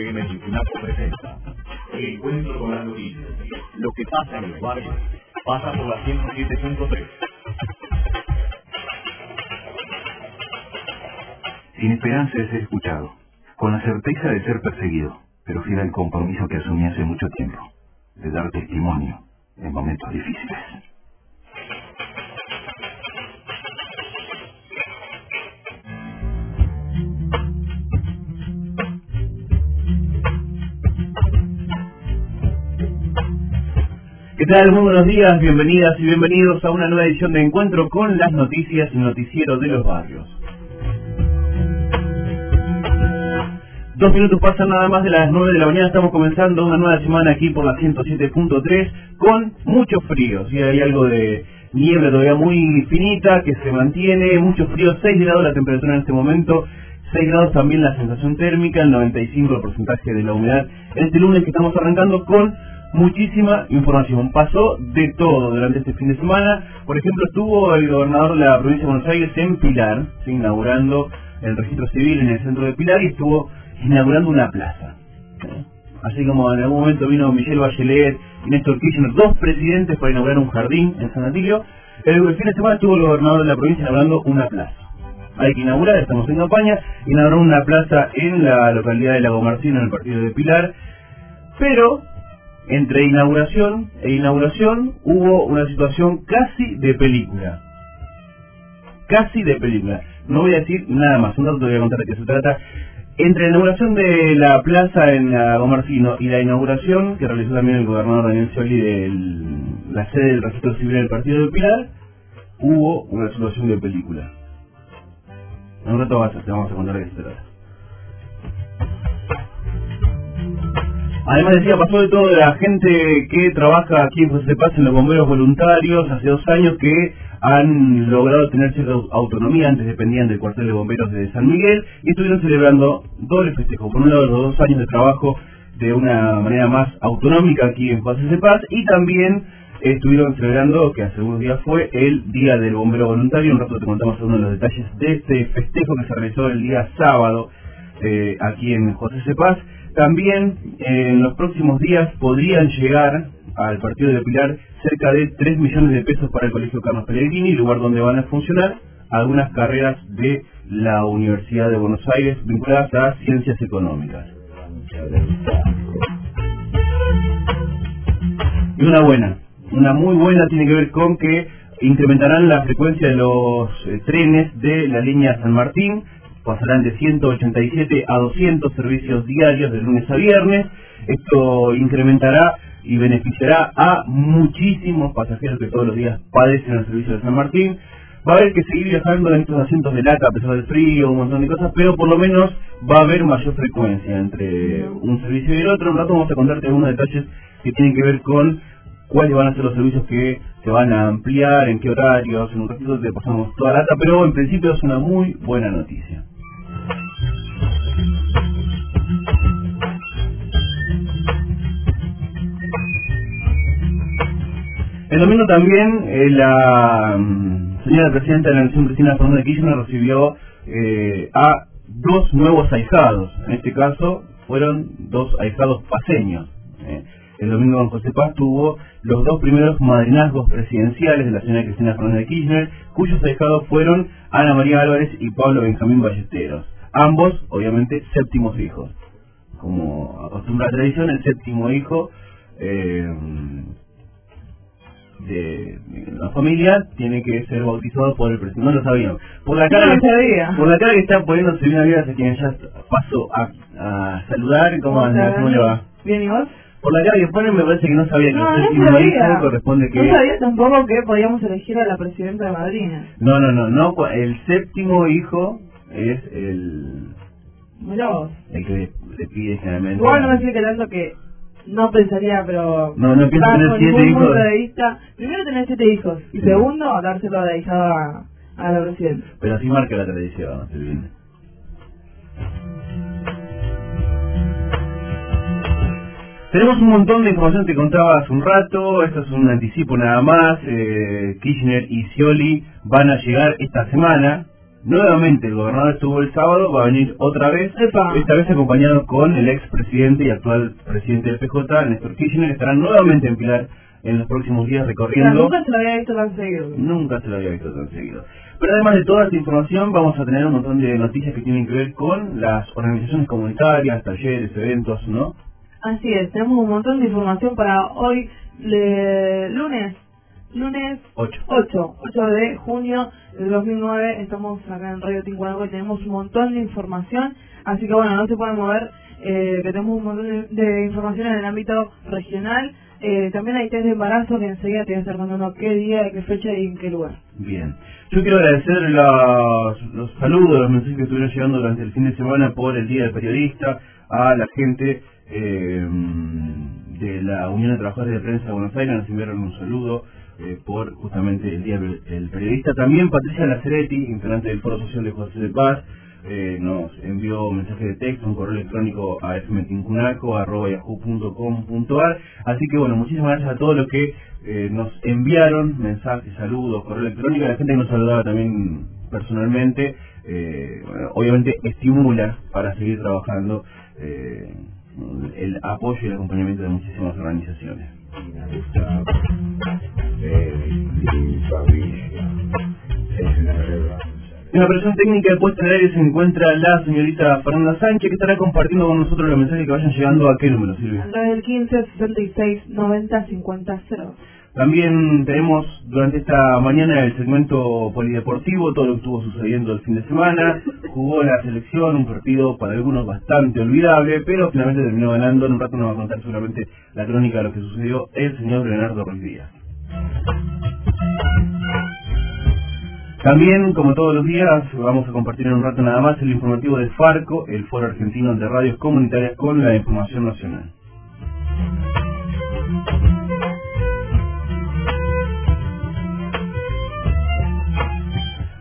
FM Cincinnati presenta El encuentro con las noticias. Lo que pasa en los barrios pasa por la 107.3. Sin esperanza de ser escuchado, con la certeza de ser perseguido, pero fiel al compromiso que asumí hace mucho tiempo, de dar testimonio en momentos difíciles. Tal? Muy buenos días, bienvenidas y bienvenidos a una nueva edición de Encuentro con las noticias noticiero de los barrios. Dos minutos pasan nada más de las nueve de la mañana, estamos comenzando una nueva semana aquí por la 107.3 con mucho frío, ¿sí? hay algo de niebla todavía muy finita que se mantiene, mucho frío, 6 grados la temperatura en este momento, 6 grados también la sensación térmica, el 95% el porcentaje de la humedad. Este lunes que estamos arrancando con muchísima información. Pasó de todo durante este fin de semana. Por ejemplo, estuvo el gobernador de la provincia de Buenos Aires en Pilar, inaugurando el registro civil en el centro de Pilar y estuvo inaugurando una plaza. Así como en algún momento vino Michelle Bachelet y Néstor Kirchner, dos presidentes para inaugurar un jardín en San Atilio, el fin de semana estuvo el gobernador de la provincia inaugurando una plaza. Hay que inaugurar, estamos en campaña, inauguró una plaza en la localidad de Lago Martino, en el partido de Pilar, pero entre inauguración e inauguración hubo una situación casi de película. Casi de película. No voy a decir nada más, un rato te voy a contar de qué se trata. Entre la inauguración de la plaza en Gomarcino y la inauguración que realizó también el gobernador Daniel Scioli de la sede del registro civil del partido de Pilar, hubo una situación de película. En un rato vas te vamos a contar de qué se trata. Además decía, pasó de todo de la gente que trabaja aquí en José Paz en los bomberos voluntarios hace dos años que han logrado tener cierta autonomía, antes dependían del cuartel de bomberos de San Miguel y estuvieron celebrando doble festejo. Por un lado los dos años de trabajo de una manera más autonómica aquí en José Paz y también estuvieron celebrando, que hace unos días fue, el Día del Bombero Voluntario. Un rato te contamos algunos de los detalles de este festejo que se realizó el día sábado eh, aquí en José Cepaz. También eh, en los próximos días podrían llegar al partido de Pilar cerca de 3 millones de pesos para el Colegio Carlos Pellegrini, lugar donde van a funcionar algunas carreras de la Universidad de Buenos Aires vinculadas a ciencias económicas. Y una buena, una muy buena tiene que ver con que incrementarán la frecuencia de los eh, trenes de la línea San Martín, pasarán de 187 a 200 servicios diarios de lunes a viernes. Esto incrementará y beneficiará a muchísimos pasajeros que todos los días padecen el servicio de San Martín. Va a haber que seguir viajando en estos asientos de lata a pesar del frío, un montón de cosas, pero por lo menos va a haber mayor frecuencia entre un servicio y el otro. Un rato vamos a contarte algunos detalles que tienen que ver con cuáles van a ser los servicios que se van a ampliar, en qué horarios. En un ratito te pasamos toda la data, pero en principio es una muy buena noticia. El domingo también eh, la mm, señora presidenta de la Nación, Cristina Fernández de Kirchner, recibió eh, a dos nuevos ahijados. En este caso fueron dos ahijados paseños. Eh. El domingo don José Paz tuvo los dos primeros madrinazgos presidenciales de la señora Cristina Fernández de Kirchner, cuyos ahijados fueron Ana María Álvarez y Pablo Benjamín Ballesteros. Ambos, obviamente, séptimos hijos. Como acostumbra la tradición, el séptimo hijo eh, de la familia tiene que ser bautizado por el presidente. No lo sabíamos. Por la cara, no sabía. por la cara que está poniéndose una vida hace quien ya pasó a, a saludar. ¿Cómo anda? ¿Cómo le va? Bien, ¿y vos? Por la cara que ponen me parece que no sabía que No, el no séptimo sabía. hijo corresponde que... No sabía tampoco que podíamos elegir a la presidenta de Madrid. No, no, no, no, el séptimo hijo es el, el que le, le pide generalmente... Igual no me decía que tanto que no pensaría, pero... No, no pienso tener siete hijos. de vista. Primero tener siete hijos. Y Sí. segundo, dárselo de ahijado a, a la presidenta. Pero así marca la tradición, se viene. Tenemos un montón de información que contaba hace un rato, esto es un anticipo nada más, eh, Kirchner y Scioli van a llegar esta semana, Nuevamente el gobernador estuvo el sábado, va a venir otra vez, Epa. esta vez acompañado con el expresidente y actual presidente del PJ, Néstor Kirchner, estarán nuevamente en Pilar en los próximos días recorriendo. nunca se lo había visto tan seguido. Nunca se lo había visto tan seguido. Pero además de toda esta información, vamos a tener un montón de noticias que tienen que ver con las organizaciones comunitarias, talleres, eventos, ¿no? Así es, tenemos un montón de información para hoy, le- lunes, lunes 8. 8, 8 de junio del 2009, estamos acá en Radio Tincuanaco y tenemos un montón de información, así que bueno, no se pueden mover, eh, que tenemos un montón de, de información en el ámbito regional, eh, también hay test de embarazo que enseguida te voy a estar contando qué día, qué fecha y en qué lugar. Bien. Yo quiero agradecer los, los saludos, los mensajes que estuvieron llegando durante el fin de semana por el Día del Periodista, a la gente eh, de la Unión de Trabajadores de Prensa de Buenos Aires, nos enviaron un saludo eh, por justamente el Día del Periodista. También Patricia Laceretti, integrante del Foro Social de José de Paz, eh, nos envió un mensaje de texto, un correo electrónico a fmtincunaco.yahoo.com.ar. Así que bueno, muchísimas gracias a todos los que eh, nos enviaron mensajes, saludos, correo electrónico, la gente que nos saludaba también personalmente. Eh, obviamente estimula para seguir trabajando el apoyo y el acompañamiento de muchísimas organizaciones. En la operación técnica de puesta en aire se encuentra la señorita Fernanda Sánchez, que estará compartiendo con nosotros los mensajes que vayan llegando a qué número, Silvia. A través del 15 66 90 50 0. También tenemos durante esta mañana el segmento polideportivo, todo lo que estuvo sucediendo el fin de semana. Jugó la selección, un partido para algunos bastante olvidable, pero finalmente terminó ganando. En un rato nos va a contar seguramente la crónica de lo que sucedió el señor Leonardo Ruiz. También, como todos los días, vamos a compartir en un rato nada más el informativo de Farco, el Foro Argentino de Radios Comunitarias con la información nacional.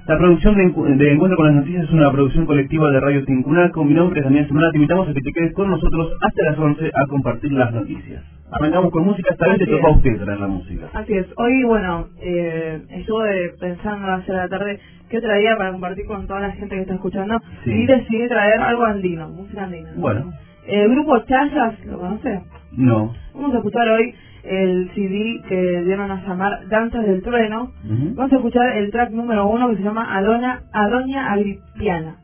La producción de, de Encuentro con las Noticias es una producción colectiva de Radio Tincunaco. Mi nombre es Daniel Semana. Te invitamos a que te quedes con nosotros hasta las 11 a compartir las noticias. Arrancamos con música. Esta vez te toca a usted traer la música. Así es, hoy bueno, eh, estuve pensando hacia la tarde qué traía para compartir con toda la gente que está escuchando Sí. y decidí traer algo andino, música andina. Bueno. El grupo Chayas, ¿lo conoce? No. Vamos a escuchar hoy el CD que dieron a llamar Danzas del Trueno. Ujú. Vamos a escuchar el track número uno que se llama Adoña, Adoña Agripiana.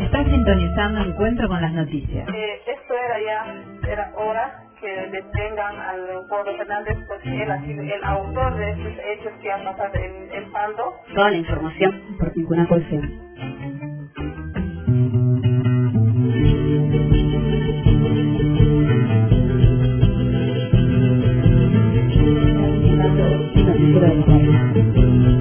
Está sintonizando Encuentro con las Noticias. Eh, esto era ya, era hora que detengan al Leopoldo Fernández porque él ha sido el autor de estos hechos que han pasado en, en Pando. Toda la información por Tincunaco FM. Noticiero de la tarde. nuestro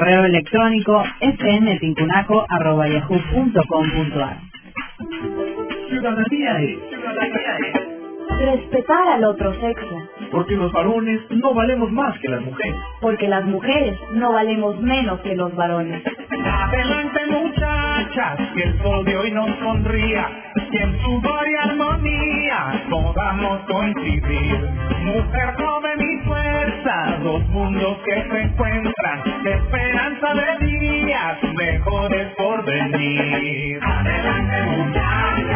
correo electrónico fmtincunaco.yahoo.com.ar Ciudadanía es, ciudadanía es. Respetar al otro sexo. Porque los varones no valemos más que las mujeres. Porque las mujeres no valemos menos que los varones. Adelante muchachas, que el sol de hoy nos sonría, y en sudor y armonía podamos coincidir. Mujer joven y fuerza, dos mundos que se encuentran, esperanza de días mejores por venir. Adelante muchachas.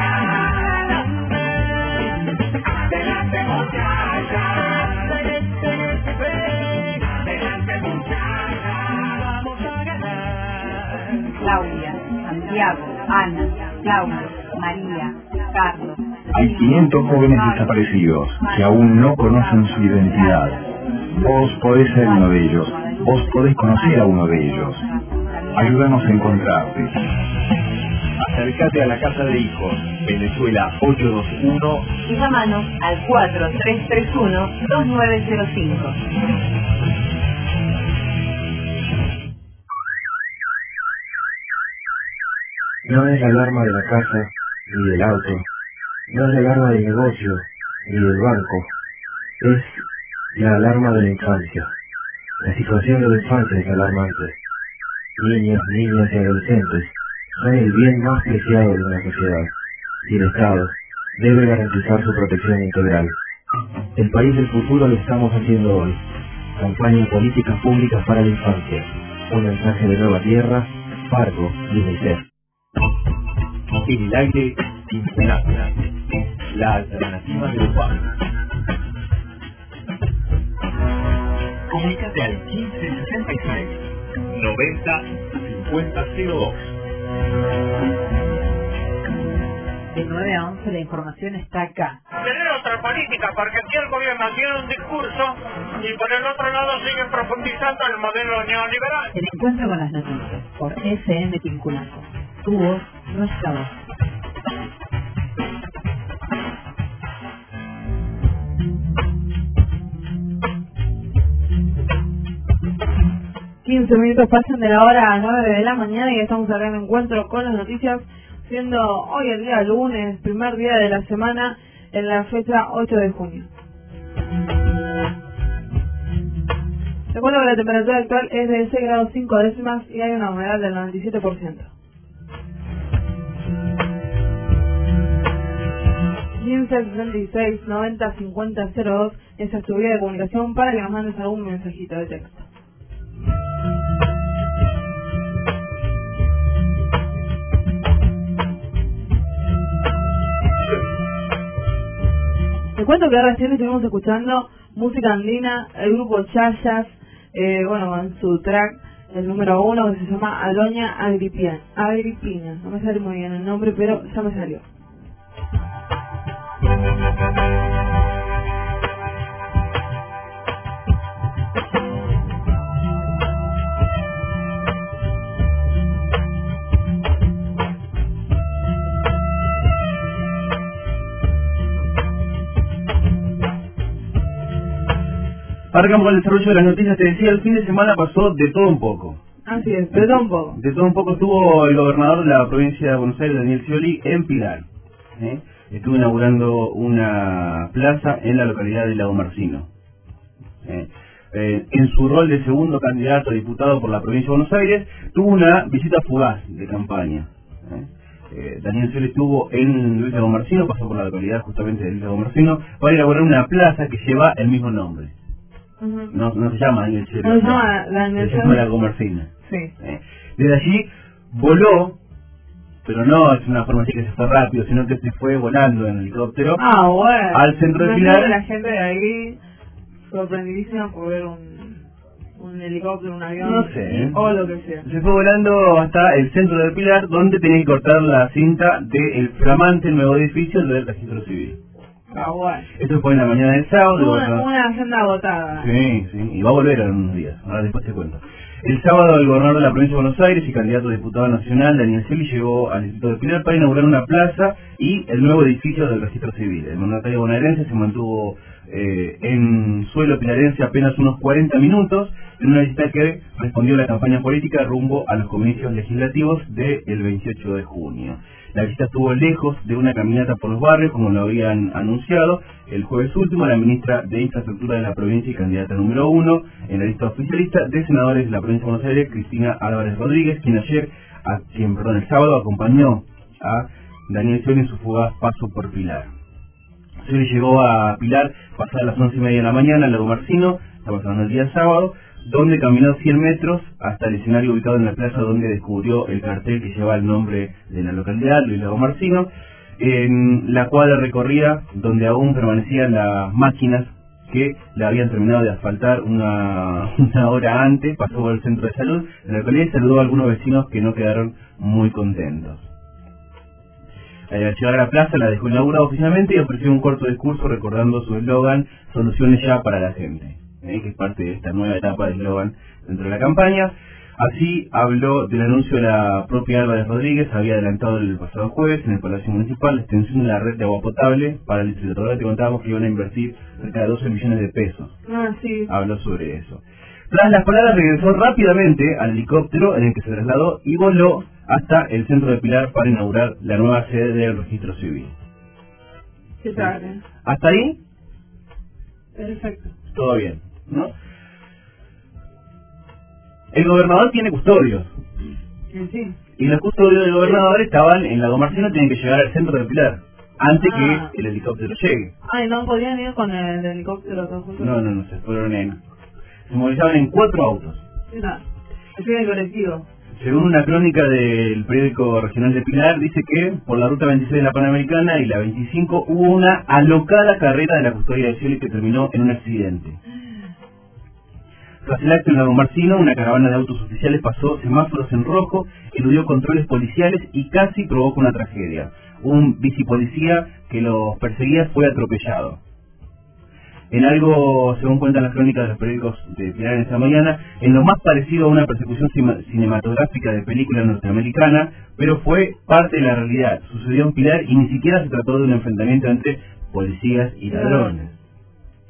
Adelante muchachas. Claudia, Santiago, Ana, Claudia, María, Carlos. Hay 500 jóvenes desaparecidos que aún no conocen su identidad. Vos podés ser uno de ellos. Vos podés conocer a uno de ellos. Ayúdanos a encontrarte. Acércate a la Casa de Hijos, Venezuela 821 Y llámanos al 4331-2905. No es la alarma de la casa ni del auto, no es la alarma del negocio ni del banco, es la alarma de la infancia. La situación de la infancia es alarmante. Niños, niñas y adolescentes son el bien más preciado de una sociedad y el Estado debe garantizar su protección integral. El país del futuro lo estamos haciendo hoy. Campaña de políticas públicas para la infancia. Un mensaje de nueva tierra, Fargo y UNICEF. En el aire, Incenacra, la alternativa de Urbano. Comunícate al 1566 90 5002. De 9 a 11 la información está acá. Tener otra política, porque aquí el gobierno tiene un discurso y por el otro lado siguen profundizando el modelo neoliberal. El encuentro con las noticias por FM Tincunaco. Tu voz, nuestra voz. Quince minutos pasan de la hora 9 de la mañana y estamos acá en encuentro con las noticias, siendo hoy el día lunes, primer día de la semana, en la fecha 8 de junio. Recuerdo que la temperatura actual es de 6 grados 5 décimas y hay una humedad del 97%. 15 66 90 50 02 esa es tu vía de comunicación para que nos mandes algún mensajito de texto. Te cuento que recién estuvimos escuchando música andina, el grupo Chayas, eh, bueno, con su track, el número uno, que se llama Aloña Agripina. Agripina, no me sale muy bien el nombre, pero ya me salió. Arrancamos con el desarrollo de las noticias. Te decía, el fin de semana pasó de todo un poco. Así es, de todo un poco. De todo un poco estuvo el gobernador de la provincia de Buenos Aires, Daniel Scioli, en Pilar. ¿eh? Estuvo inaugurando una plaza en la localidad de Lago Marcino. ¿eh? Eh, en su rol de segundo candidato a diputado por la provincia de Buenos Aires, tuvo una visita fugaz de campaña. Daniel Scioli estuvo en Luis Lago Marcino, pasó por la localidad justamente de Luis Lago Marcino, para inaugurar una plaza que lleva el mismo nombre. No, no se llama Daniel Scioli. No se llama Daniel se llama Scioli. Lago Marcino. Sí. ¿eh? Desde allí voló, pero no es una forma así que se fue rápido, sino que se fue volando en helicóptero Ah, bueno. al centro de Imagínate Pilar. la gente de ahí sorprendidísima por ver un, un helicóptero, un avión. No sé, ¿eh? O lo que sea. Se fue volando hasta el centro del Pilar, donde tenía que cortar la cinta del flamante nuevo edificio del registro civil. Ah, bueno. Esto fue en la mañana del sábado. Una, agenda agotada. Sí, sí, y va a volver en unos días, ahora después te cuento. El sábado el gobernador de la provincia de Buenos Aires y candidato a diputado nacional, Daniel Scioli, llegó al distrito de Pilar para inaugurar una plaza y el nuevo edificio del registro civil. El mandatario bonaerense se mantuvo eh, en suelo pilarense apenas unos 40 minutos en una visita que respondió a la campaña política rumbo a los comicios legislativos del 28 de junio. La visita estuvo lejos de una caminata por los barrios, como lo habían anunciado el jueves último la ministra de Infraestructura de la provincia y candidata número uno en la lista oficialista de senadores de la provincia de Buenos Aires, Cristina Álvarez Rodríguez, quien ayer, a quien perdón, el sábado acompañó a Daniel Scioli en su fugaz paso por Pilar. Scioli llegó a Pilar pasadas las once y media de la mañana, en Lago Marcino, estamos hablando el día sábado, donde caminó 100 metros hasta el escenario ubicado en la plaza donde descubrió el cartel que lleva el nombre de la localidad, Luis Lago Marcino, en la cuadra recorrida donde aún permanecían las máquinas que le habían terminado de asfaltar una, una hora antes, pasó por el centro de salud, en la localidad y saludó a algunos vecinos que no quedaron muy contentos. Al llegar a la plaza la dejó inaugurada oficialmente y ofreció un corto discurso recordando su eslogan Soluciones ya para la gente, ¿eh? que es parte de esta nueva etapa de eslogan dentro de la campaña. Así habló del anuncio de la propia Álvarez Rodríguez, había adelantado el pasado jueves en el Palacio Municipal la extensión de la red de agua potable para el distrito. Ahora te contábamos que iban a invertir cerca de 12 millones de pesos. Ah, sí. Habló sobre eso. Tras las palabras regresó rápidamente al helicóptero en el que se trasladó y voló hasta el centro de Pilar para inaugurar la nueva sede del registro civil. ¿Qué tal? ¿Hasta ahí? Perfecto. Todo bien, ¿no? El gobernador tiene custodios. Sí. Y los custodios del gobernador estaban en la Marcino, tienen que llegar al centro de Pilar antes Ah. que el helicóptero llegue. Ay, ¿no podían ir con el helicóptero todos juntos? No, no, no, se fueron en... Se movilizaban en cuatro autos. Mira, el colectivo. Según una crónica del periódico regional de Pilar, dice que por la ruta 26 de la Panamericana y la 25 hubo una alocada carrera de la custodia de Scioli que terminó en un accidente. Tras el acto en Lago Marcino, una caravana de autos oficiales pasó semáforos en rojo, eludió controles policiales y casi provocó una tragedia. Un bicipolicía que los perseguía fue atropellado. En algo, según cuentan las crónicas de los periódicos de Pilar en esta mañana, en lo más parecido a una persecución cinematográfica de película norteamericana, pero fue parte de la realidad. Sucedió en Pilar y ni siquiera se trató de un enfrentamiento entre policías y ladrones,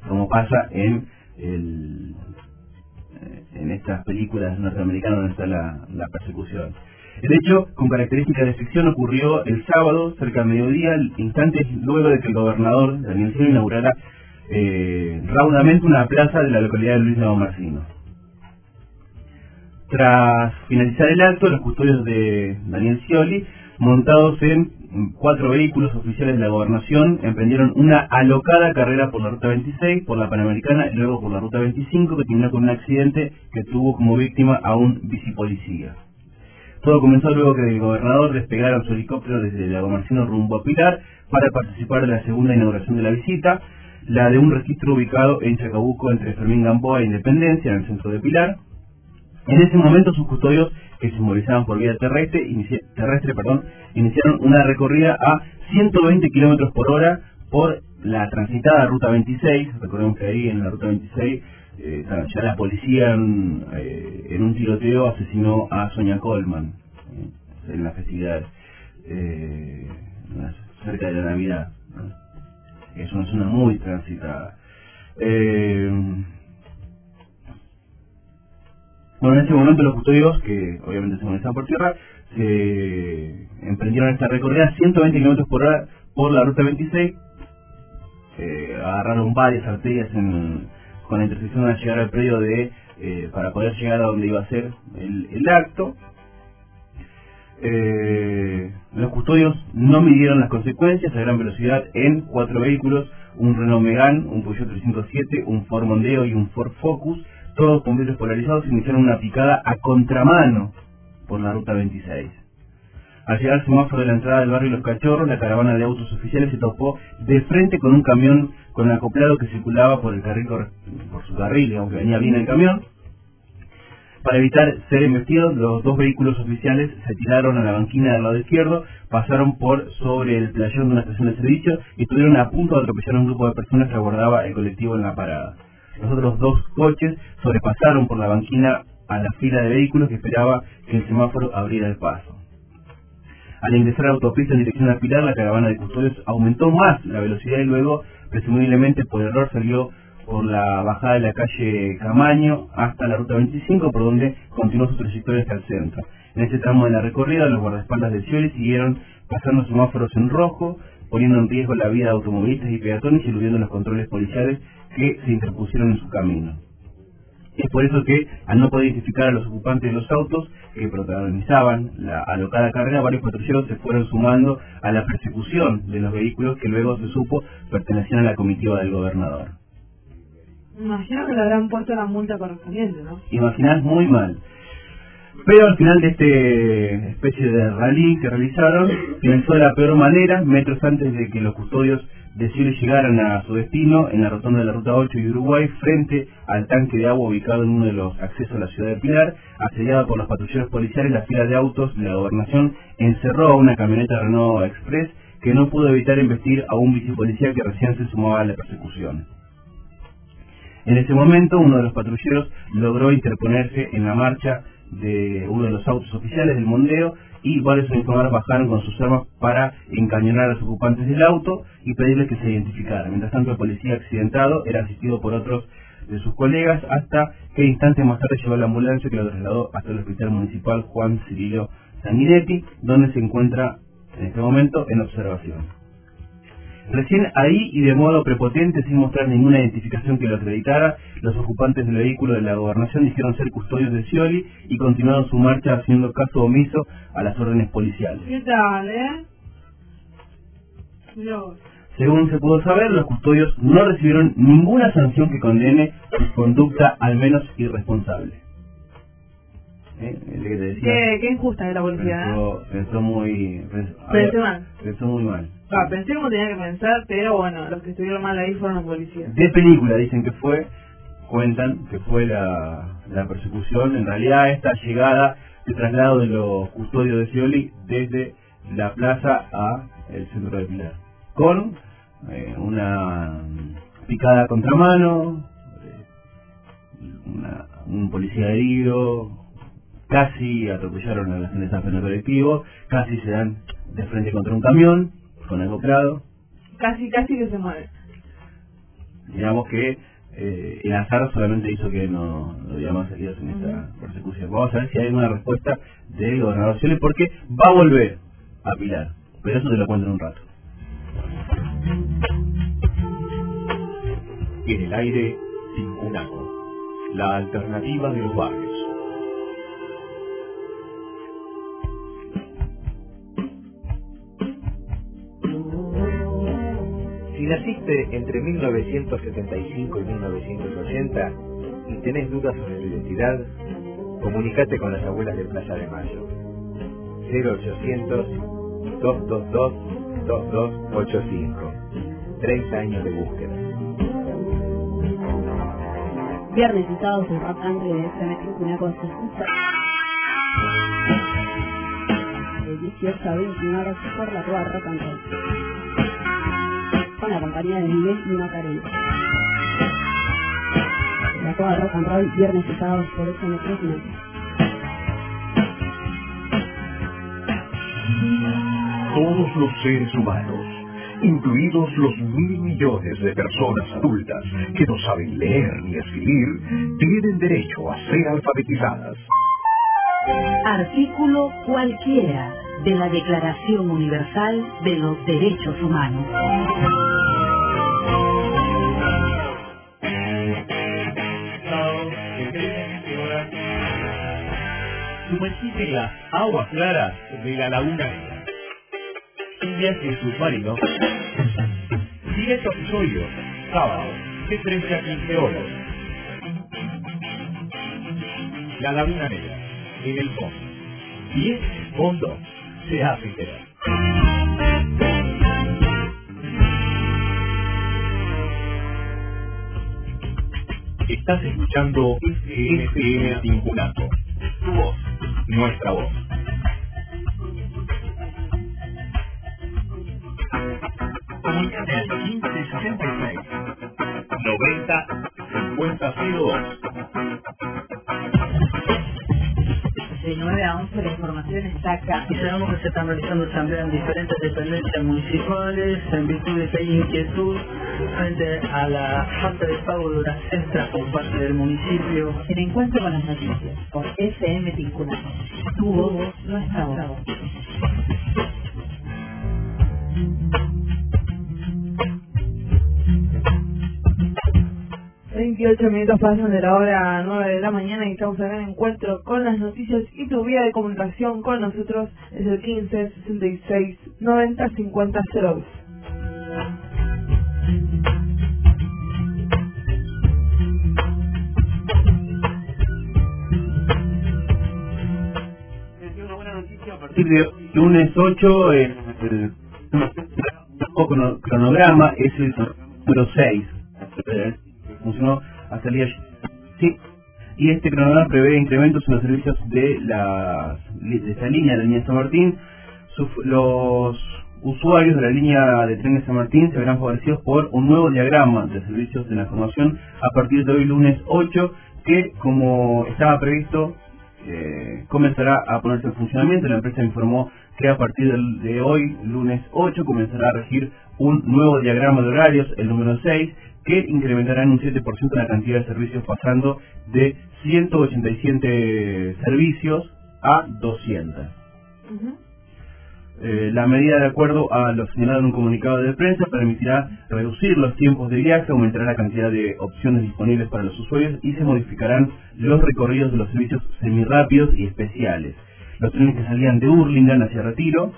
como pasa en el, en estas películas norteamericanas donde está la, persecución. El hecho, con características de ficción, ocurrió el sábado, cerca del mediodía, instantes luego de que el gobernador, Daniel Scioli, inaugurara eh, raudamente una plaza de la localidad de Luis Lago Marcino. Tras finalizar el acto, los custodios de Daniel Scioli, montados en cuatro vehículos oficiales de la gobernación, emprendieron una alocada carrera por la ruta 26, por la Panamericana y luego por la ruta 25, que terminó con un accidente que tuvo como víctima a un bicipolicía. Todo comenzó luego que el gobernador despegara su helicóptero desde Lago Marcino rumbo a Pilar para participar de la segunda inauguración de la visita, la de un registro ubicado en Chacabuco entre Fermín Gamboa e Independencia, en el centro de Pilar. En ese momento sus custodios, que se movilizaban por vía terrestre, iniciaron una recorrida a 120 kilómetros por hora por la transitada Ruta 26. Recordemos que ahí en la Ruta 26 eh, ya la policía en, eh, en un tiroteo asesinó a Sonia Coleman eh, en las festividades eh, cerca de la Navidad. Es una zona muy transitada. Eh, bueno, en ese momento los custodios, que obviamente se movilizaban por tierra, se emprendieron esta recorrida a 120 kilómetros por hora por la ruta 26. Eh, agarraron varias arterias en, con la intersección al llegar al predio de eh, para poder llegar a donde iba a ser el, el acto. Eh, los custodios no midieron las consecuencias a gran velocidad en cuatro vehículos, un Renault Megane, un Peugeot 307, un Ford Mondeo y un Ford Focus, todos con vidrios polarizados, iniciaron una picada a contramano por la ruta 26. Al llegar al semáforo de la entrada del barrio Los Cachorros, la caravana de autos oficiales se topó de frente con un camión con acoplado que circulaba por el carril por su carril, aunque venía bien el camión. Para evitar ser embestidos, los dos vehículos oficiales se tiraron a la banquina del lado izquierdo, pasaron por sobre el playón de una estación de servicio y estuvieron a punto de atropellar a un grupo de personas que aguardaba el colectivo en la parada. Los otros dos coches sobrepasaron por la banquina a la fila de vehículos que esperaba que el semáforo abriera el paso. Al ingresar a la autopista en dirección a Pilar, la caravana de custodios aumentó más la velocidad y luego, presumiblemente por error, salió por la bajada de la calle Camaño hasta la ruta 25, por donde continuó su trayectoria hasta el centro. En ese tramo de la recorrida, los guardaespaldas de Scioli siguieron pasando semáforos en rojo, poniendo en riesgo la vida de automovilistas y peatones y eludiendo los controles policiales que se interpusieron en su camino. Es por eso que, al no poder identificar a los ocupantes de los autos que protagonizaban la alocada carrera, varios patrulleros se fueron sumando a la persecución de los vehículos que luego se supo pertenecían a la comitiva del gobernador. Imagino que le habrán puesto la multa correspondiente, ¿no? Imaginás muy mal. Pero al final de este especie de rally que realizaron, comenzó de la peor manera, metros antes de que los custodios de Chile llegaran a su destino, en la rotonda de la Ruta 8 y Uruguay, frente al tanque de agua ubicado en uno de los accesos a la ciudad de Pilar, asediada por los patrulleros policiales, la fila de autos de la gobernación encerró a una camioneta Renault Express que no pudo evitar investir a un vicepolicía que recién se sumaba a la persecución. En ese momento, uno de los patrulleros logró interponerse en la marcha de uno de los autos oficiales del Mondeo y varios uniformados bajaron con sus armas para encañonar a los ocupantes del auto y pedirles que se identificaran. Mientras tanto, el policía accidentado era asistido por otros de sus colegas hasta que instantes más tarde llegó la ambulancia que lo trasladó hasta el hospital municipal Juan Cirilo Sanguinetti, donde se encuentra en este momento en observación. Recién ahí y de modo prepotente, sin mostrar ninguna identificación que lo acreditara, los ocupantes del vehículo de la gobernación dijeron ser custodios de Scioli y continuaron su marcha haciendo caso omiso a las órdenes policiales. ¿Qué tal, eh? Vos. Según se pudo saber, los custodios no recibieron ninguna sanción que condene su conducta al menos irresponsable. ¿Eh? El que te decía, Qué, qué injusta es la policía, ¿eh? pensó, pensó muy... Pensó, Pensé mal. pensó muy mal. Ah, tenía que pensar, pero bueno, los que estuvieron mal ahí fueron los policías. de película dicen que fue, cuentan que fue la, persecución, en realidad esta llegada de traslado de los custodios de Scioli desde la plaza a el centro de Pilar, con eh, una picada a contramano, eh, una- un policía herido, casi atropellaron a la estación de colectivo, casi se dan de frente contra un camión con acoplado, Casi, casi que se muere. digamos que eh, el azar solamente hizo que no, no hubiera más heridos en esta persecución. Vamos a ver si hay una respuesta del gobernador Scioli porque va a volver a Pilar, pero eso te lo cuento en un rato. En el aire, Tincunaco, la alternativa de los barrios. Si naciste entre 1975 y 1980 y tenés dudas sobre tu identidad, comunicate con las abuelas de Plaza de Mayo. 0800 222 2285. 30 años de búsqueda. Viernes y sábados en Rock Country de FM Tincunaco se escucha de 18 a 21 horas por la Rock Roll. Con la compañía de Miguel y Macarena. La toda Rock and Roll, viernes y sábados por FM Tincunaco. Todos los seres humanos, incluidos los mil millones de personas adultas que no saben leer ni escribir, tienen derecho a ser alfabetizadas. Artículo cualquiera de la Declaración Universal de los Derechos Humanos. Sumergite en las aguas claras de la Laguna Negra. Un viaje submarino directo oídos, sábado, de 13 a 15 horas. La Laguna Negra, en el fondo. Y ese fondo se hace enterar. Estás escuchando FM Tincunaco. Tu voz, nuestra voz. Comunicate al 1566 90 50 02. De 9 a 11 la información está acá. Y sabemos que se están realizando asambleas en diferentes dependencias municipales en virtud de que hay inquietud frente a la falta de pago de horas extras por parte del municipio. El encuentro con las noticias por FM Tincuna. Tu voz, nuestra voz. 28 minutos pasan de la hora 9 de la mañana y estamos acá en encuentro con las noticias y tu vía de comunicación con nosotros es el 15 66 90 50 02. Partir de lunes 8, el, el, el cronograma es el número 6 funcionó hasta el día sí. Y este cronograma prevé incrementos en los servicios de, la, de esta línea, la línea de San Martín. los usuarios de la línea de tren de San Martín se verán favorecidos por un nuevo diagrama de servicios de la formación a partir de hoy, lunes 8, que como estaba previsto, eh, comenzará a ponerse en funcionamiento. La empresa informó que a partir de hoy, lunes 8, comenzará a regir un nuevo diagrama de horarios, el número 6, que incrementarán un 7% la cantidad de servicios pasando de 187 servicios a 200. Eh, la medida, de acuerdo a lo señalado en un comunicado de prensa, permitirá reducir los tiempos de viaje, aumentará la cantidad de opciones disponibles para los usuarios y se modificarán los recorridos de los servicios semirápidos y especiales. Los trenes que salían de Hurlingham hacia Retiro,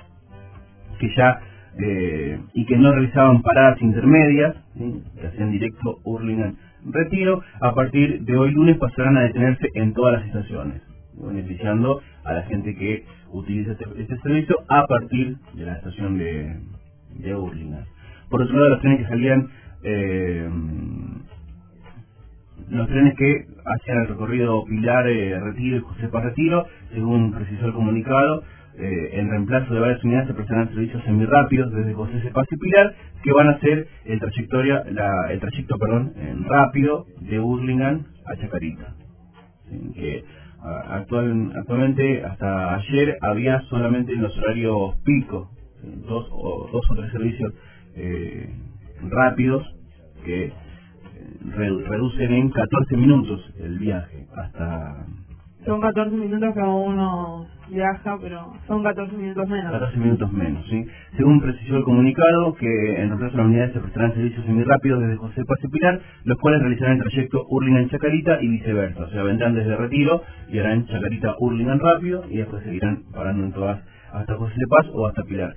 que ya eh, y que no realizaban paradas intermedias, que hacían directo Hurlingham Retiro, a partir de hoy lunes pasarán a detenerse en todas las estaciones, beneficiando a la gente que utiliza este, este servicio a partir de la estación de, de Hurlingham. Por otro lado, los trenes que salían, eh, los trenes que hacían el recorrido Pilar eh, Retiro y José Paz Retiro, según precisó el comunicado, eh, en reemplazo de varias unidades se prestarán servicios semirápidos desde José Cepaz y Pilar que van a ser el trayectoria la, el trayecto perdón en rápido de Burlingame a Chacarita actual, actualmente hasta ayer había solamente en los horarios pico dos o dos o tres servicios eh, rápidos que eh, reducen en 14 minutos el viaje hasta son 14 minutos cada uno viaja, pero son 14 minutos menos. 14 minutos menos, sí. Según precisó el comunicado, que en reemplazo de las unidades se prestarán servicios semirápidos desde José Paz y Pilar, los cuales realizarán el trayecto Urlingan-Chacarita y viceversa. O sea, vendrán desde Retiro y harán Chacarita-Urlingan rápido y después seguirán parando en todas hasta José Paz o hasta Pilar.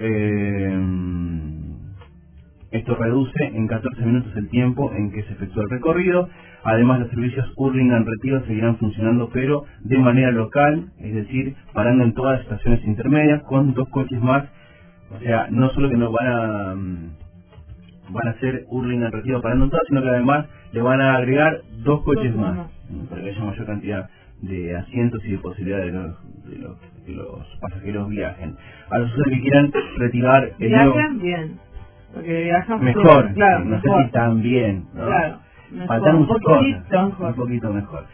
Eh, esto reduce en 14 minutos el tiempo en que se efectúa el recorrido. Además, los servicios Urlingan Retiro seguirán funcionando, pero de manera local, es decir, parando en todas las estaciones intermedias con dos coches más. O sea, no solo que no van a mm, van a hacer Urlingan Retiro parando en todas, sino que además le van a agregar dos coches más para que haya mayor cantidad de asientos y de posibilidad de los, de los, de los pasajeros viajen. A los que quieran retirar el viajen bien porque mejor, claro, no sé si tan bien, ¿no? Claro, faltan muchas cosas, un poquito mejor.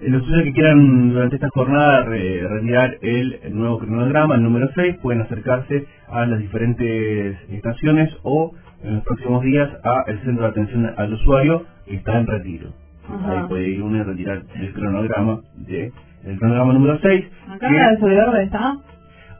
Los usuarios que quieran durante esta jornada retirar el, nuevo cronograma, el número 6, pueden acercarse a las diferentes estaciones o en los próximos días a el centro de atención al usuario que está en retiro. Ahí puede ir uno y retirar el cronograma de el cronograma número 6. Acá en la de Soledad está.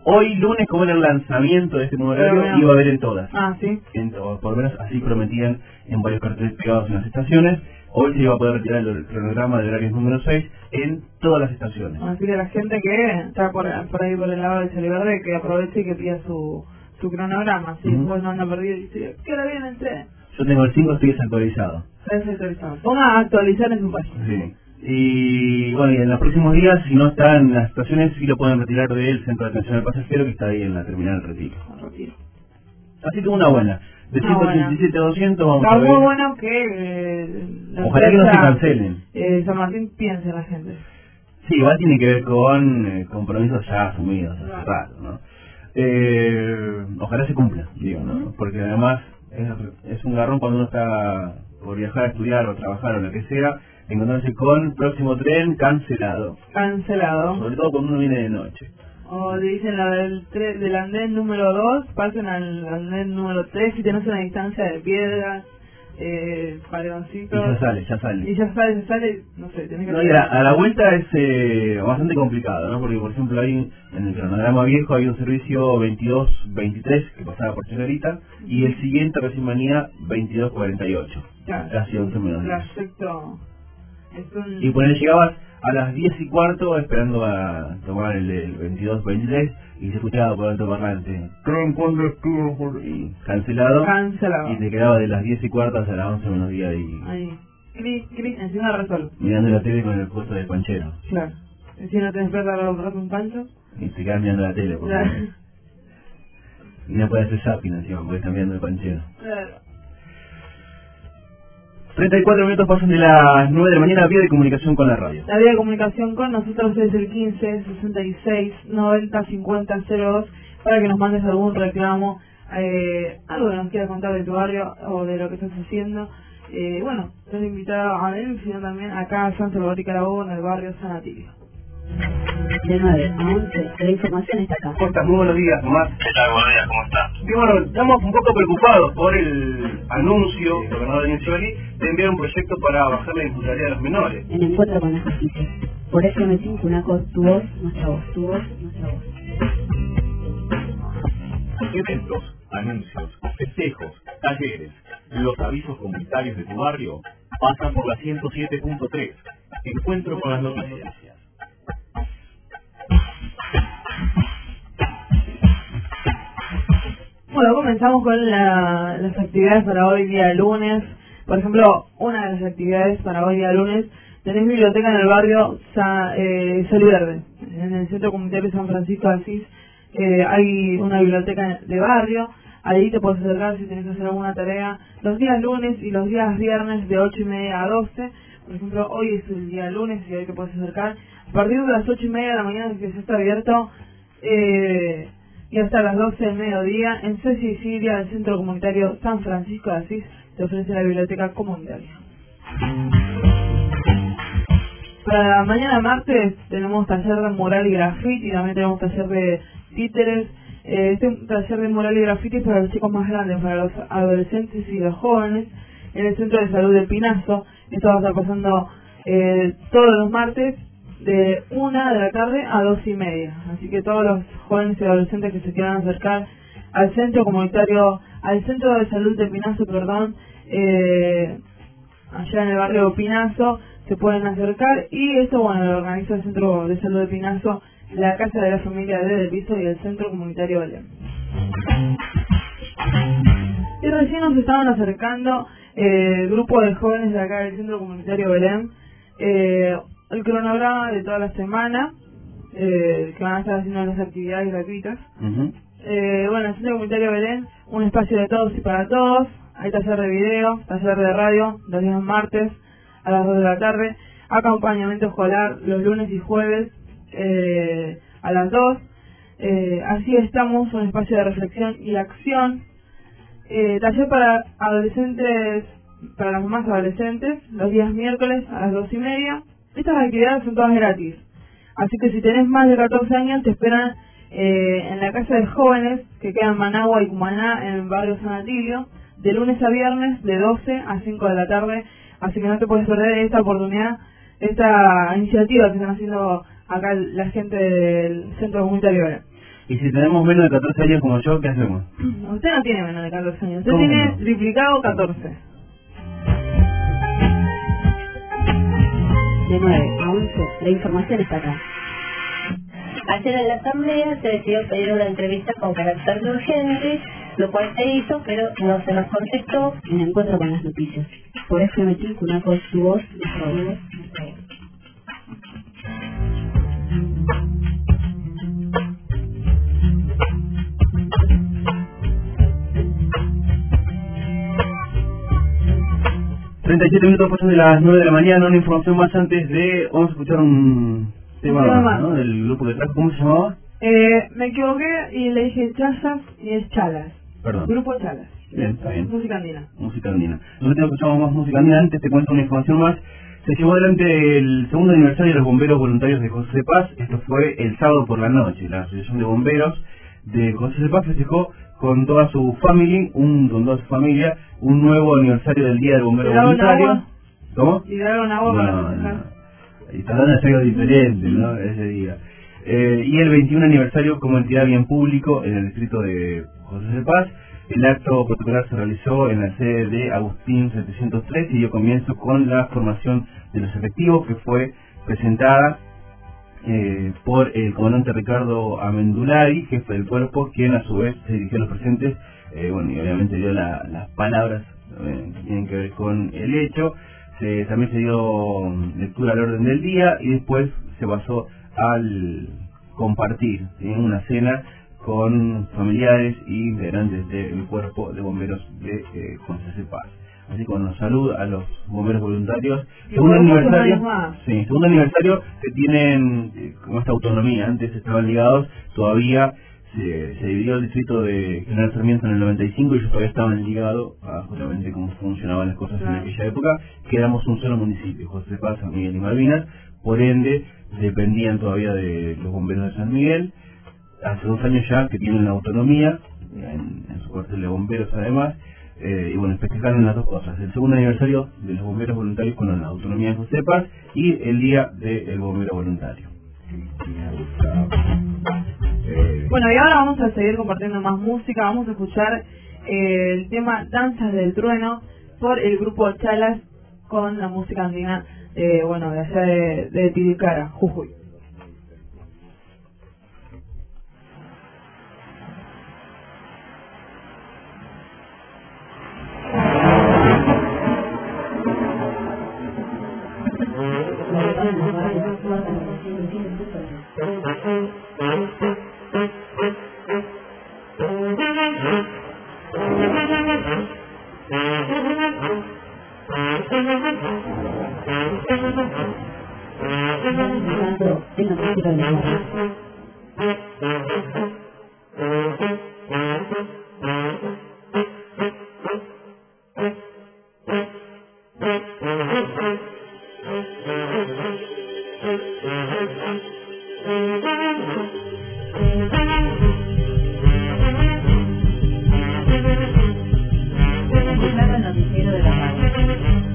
Hoy lunes, como era el lanzamiento de este nuevo horario, iba a haber en todas. Ah, sí. En, o por lo menos así prometían en varios carteles pegados en las estaciones. Hoy se iba a poder retirar el cronograma de horarios número 6 en todas las estaciones. Así que la gente que está por, por ahí por el lado del Verde que aproveche y que pida su, su cronograma. Si después no anda perdido y dice, ¿qué hora viene el tren? Yo tengo el 5, estoy desactualizado. Desactualizado. Ponga a actualizar en su página. Sí. Y bueno, y en los próximos días, si no está en las estaciones, sí lo pueden retirar del centro de atención al pasajero que está ahí en la terminal Retiro. Retiro. Así que una buena. De 187 a 200 vamos está a ver. muy bueno que... Eh, Ojalá que no se cancelen. Eh, San Martín piense la gente. Sí, igual tiene que ver con eh, compromisos ya asumidos hace rato, ¿no? Eh, ojalá se cumpla, digo, ¿no? Porque además es, es un garrón cuando uno está por viajar a estudiar o trabajar o lo que sea, encontrarse con próximo tren cancelado. Cancelado. Sobre todo cuando uno viene de noche. O dicen la del, tre- del andén número 2, pasen al andén número 3 y tenés una distancia de piedra, eh, Y paleoncitos. ya sale, ya sale. Y ya sale, sale, no sé, tenés que... No, y a, la, a la vuelta es eh, bastante complicado, ¿no? Porque, por ejemplo, hay en el cronograma viejo hay un servicio 22-23 que pasaba por Chacarita y el siguiente recién venía 22-48. Claro. Casi 11 menos. diez. Un... Y por ahí llegabas a las 10 y cuarto esperando a tomar el, el 22-23 y se escuchaba por alto parlante. Tren cuando estuvo por... Y cancelado. Cancelado. Y te quedaba de las 10 y cuarto hasta las 11 menos 10 y Ahí. Cri, cri, encima resuelve. mirando la tele con el puesto de panchero. Claro. Si no tenés plata para comprarte un pancho. Y te quedas mirando la tele. Porque... Claro. Y no puedes hacer zapping encima porque están mirando el panchero. Claro. 34 minutos pasan de las 9 de la mañana, vía de comunicación con la radio. La vía de comunicación con nosotros es el 15 66 90 50 02 para que nos mandes algún reclamo, eh, algo que nos quieras contar de tu barrio o de lo que estás haciendo. Eh, bueno, estás invitado a ver, sino también acá a San Salvador y Carabobo, en el barrio San Atilio. De 9 a 11, la información está acá. ¿Cómo estás? Muy buenos días, Tomás. ¿Qué tal? Buenos días, ¿cómo está? Y bueno, estamos un poco preocupados por el anuncio del gobernador de Nincioli de enviar un proyecto para bajar la imputaría de los menores. En encuentro con las noticias. Por FM5 Unaco, tu voz, nuestra voz, tu voz, nuestra voz. Eventos, anuncios, festejos, talleres, los avisos comunitarios de tu barrio pasan por la 107.3. Encuentro con las noticias. Bueno, comenzamos con la- las actividades para hoy día lunes. Por ejemplo, una de las actividades para hoy día lunes, tenés biblioteca en el barrio Sa, eh, Verde, en el Centro Comunitario San Francisco de Asís. eh, hay una biblioteca de barrio, ahí te puedes acercar si tenés que hacer alguna tarea los días lunes y los días viernes de 8 y media a 12. Por ejemplo, hoy es el día lunes y ahí te puedes acercar. A partir de las 8 y media de la mañana que ya está abierto, eh, y hasta las 12 del mediodía en Ceci y Siria, el Centro Comunitario San Francisco de Asís, te ofrece la biblioteca comunitaria. Para mañana martes tenemos taller de mural y graffiti, también tenemos taller de títeres. Eh, este taller de mural y graffiti es para los chicos más grandes, para los adolescentes y los jóvenes, en el Centro de Salud de Pinazo. Esto va a estar pasando eh, todos los martes de una de la tarde a dos y media. Así que todos los jóvenes y adolescentes que se quieran acercar al centro comunitario, al centro de salud de Pinazo, perdón, eh, allá en el barrio Pinazo, se pueden acercar y esto, bueno, lo organiza el centro de salud de Pinazo, la casa de la familia de Del Piso y el centro comunitario Belén. Y recién nos estaban acercando eh, grupo de jóvenes de acá del centro comunitario Belén. Eh, el cronograma de toda la semana, eh, que van a estar haciendo las actividades gratuitas. Eh, bueno, el Centro Comunitario Belén, un espacio de todos y para todos. Hay taller de video, taller de radio, los días martes a las 2 de la tarde. Acompañamiento escolar los lunes y jueves eh, a las 2. Eh, así estamos, un espacio de reflexión y acción. Eh, taller para adolescentes, para las mamás adolescentes, los días miércoles a las 2 y media. Estas actividades son todas gratis. Así que si tenés más de 14 años, te esperan eh, en la Casa de Jóvenes, que queda en Managua y Cumaná, en el barrio San Atilio, de lunes a viernes, de 12 a 5 de la tarde. Así que no te puedes perder esta oportunidad, esta iniciativa que están haciendo acá la gente del Centro Comunitario. Y si tenemos menos de 14 años como yo, ¿qué hacemos? Usted no tiene menos de 14 años, usted ¿Cómo tiene no? triplicado 14. De 9 a 11, la información está acá. Ayer en la asamblea se decidió pedir una entrevista con carácter de urgente, lo cual se hizo, pero no se nos contestó. En encuentro con las noticias. Por FM5 Unaco, tu voz, nuestra voz, nuestra voz. 37 minutos pasan de las 9 de la mañana, una información más antes de... Vamos a escuchar un tema, tema más. ¿no? del grupo que trajo. ¿Cómo se llamaba? Eh, me equivoqué y le dije chazas y es chalas. Perdón. Grupo chalas. Bien, está bien. Música andina. Música andina. Nosotros escuchamos más música andina. Antes te cuento una información más. Se llevó adelante el segundo aniversario de los bomberos voluntarios de José Paz. Esto fue el sábado por la noche. La Asociación de Bomberos de José Paz festejó con toda su family, un, con toda su familia, un nuevo aniversario del Día del Bombero ¿Tiraron Voluntario. ¿Cómo? Tiraron agua para No, no. Y hablando de algo diferente, ¿no? Ese día. Eh, y el 21 aniversario como entidad bien público en el distrito de José de Paz. El acto protocolar se realizó en la sede de Agustín 703 y dio comienzo con la formación de los efectivos que fue presentada eh, por el comandante Ricardo Amendulari, jefe del cuerpo, quien a su vez se dirigió a los presentes, eh, bueno, y obviamente dio la- las palabras eh, que tienen que ver con el hecho. Se- también se dio mm, lectura al orden del día y después se pasó al compartir ¿sí? una cena con familiares y integrantes del cuerpo de bomberos de eh, José. Paz. Así que bueno, salud a los bomberos voluntarios. Segundo aniversario, sí, segundo aniversario que tienen eh, como esta autonomía. Antes estaban ligados, todavía se, se dividió el distrito de General Sarmiento en el 95 y ellos todavía estaban ligados a justamente cómo funcionaban las cosas en aquella época. Quedamos un solo municipio, José Paz, San Miguel y Malvinas. Por ende, dependían todavía de los bomberos de San Miguel. Hace dos años ya que tienen la autonomía, en, en su cuartel de bomberos además. Eh, y bueno, festejaron las dos cosas, el segundo aniversario de los bomberos voluntarios con la autonomía de José Paz y el día del bombero voluntario. Bueno, y ahora vamos a seguir compartiendo más música. Vamos a escuchar eh, el tema Danzas del Trueno por el grupo Chalas con la música andina, eh, bueno, de allá de, de Tiricara, Jujuy. Escuchando el noticiero de la radio.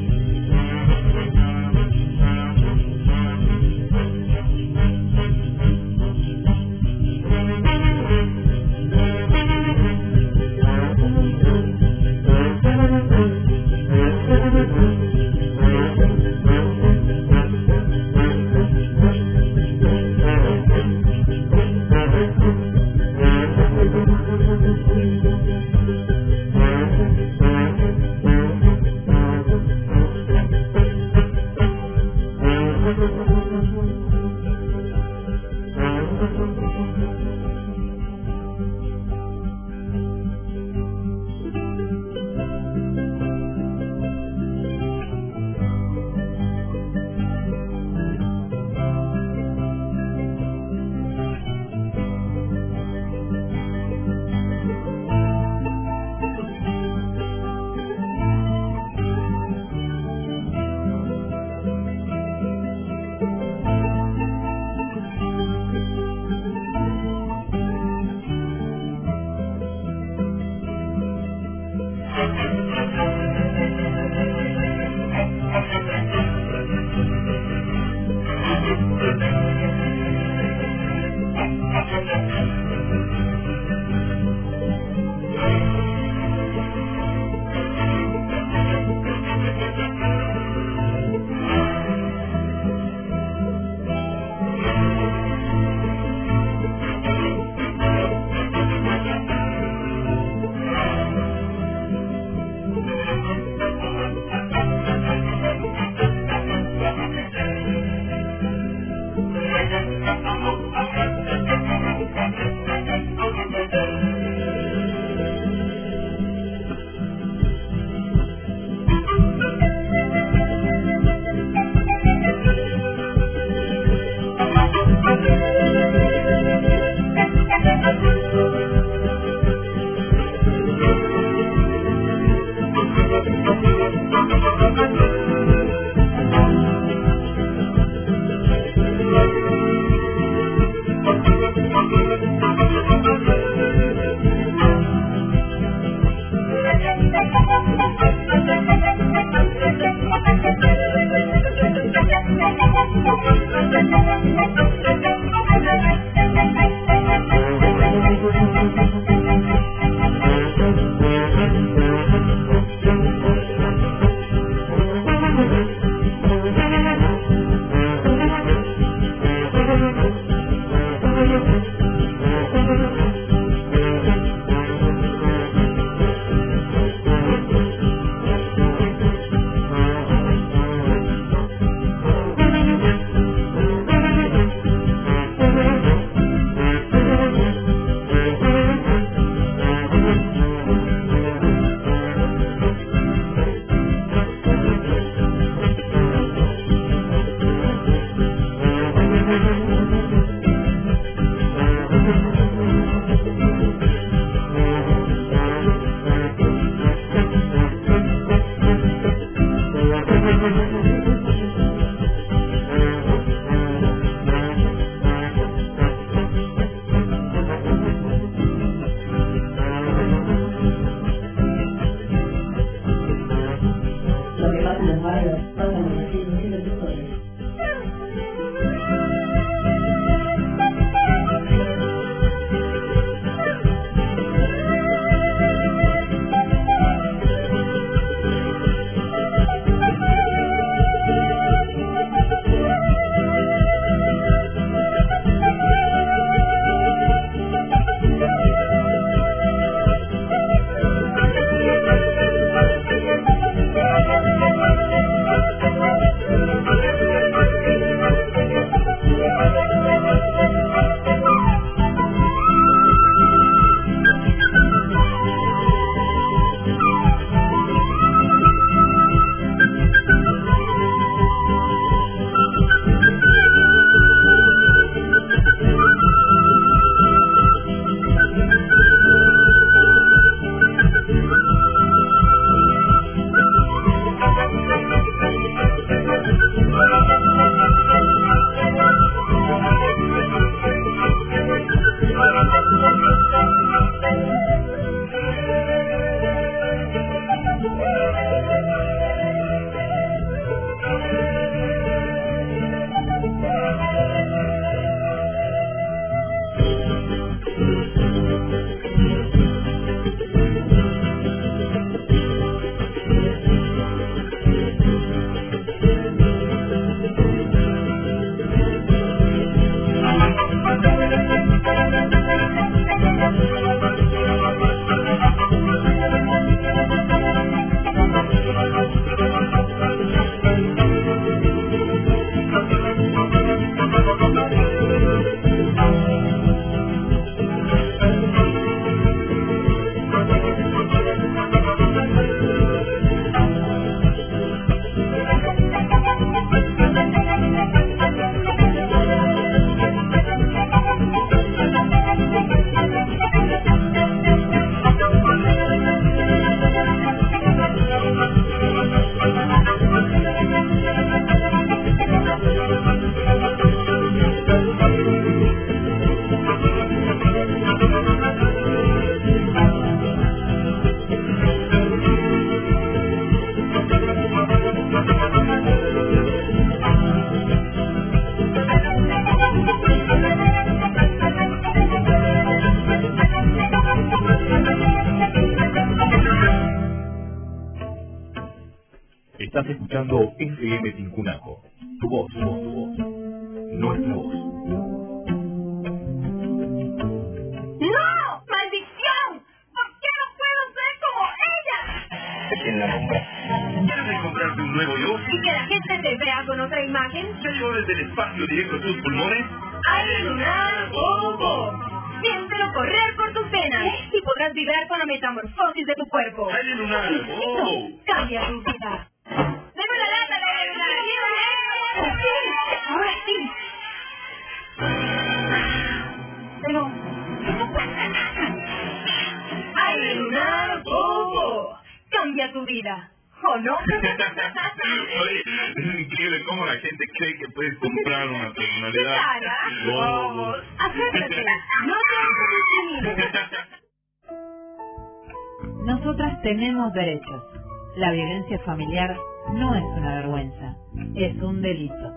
Familiar no es una vergüenza, es un delito.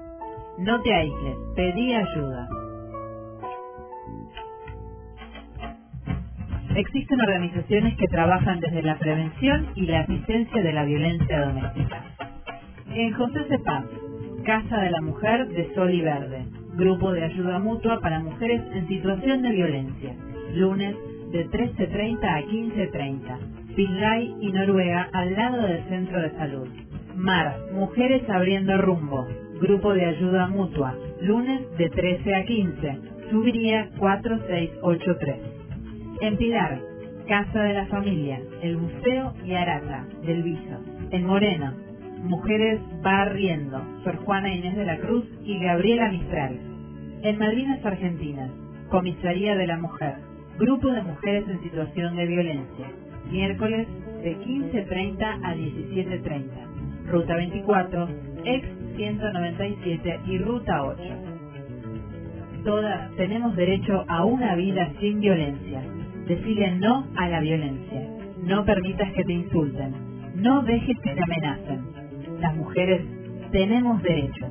No te aísles, pedí ayuda. Existen organizaciones que trabajan desde la prevención y la asistencia de la violencia doméstica. En José Cepaz, Casa de la Mujer de Sol y Verde, Grupo de Ayuda Mutua para Mujeres en Situación de Violencia, lunes de 13.30 a 15.30, Pinlay y Noruega al lado del Centro de Salud. Mar, Mujeres Abriendo Rumbo, Grupo de Ayuda Mutua, lunes de 13 a 15, Subiría 4683. En Pilar, Casa de la Familia, el Museo y Arata, del Viso. En Moreno, Mujeres Barriendo, Sor Juana Inés de la Cruz y Gabriela Mistral. En Malvinas Argentinas, Comisaría de la Mujer, Grupo de Mujeres en Situación de Violencia, miércoles de 15.30 a 17.30. Ruta 24, ex 197 y Ruta 8. Todas tenemos derecho a una vida sin violencia. Decile no a la violencia. No permitas que te insulten. No dejes que te amenacen. Las mujeres tenemos derechos.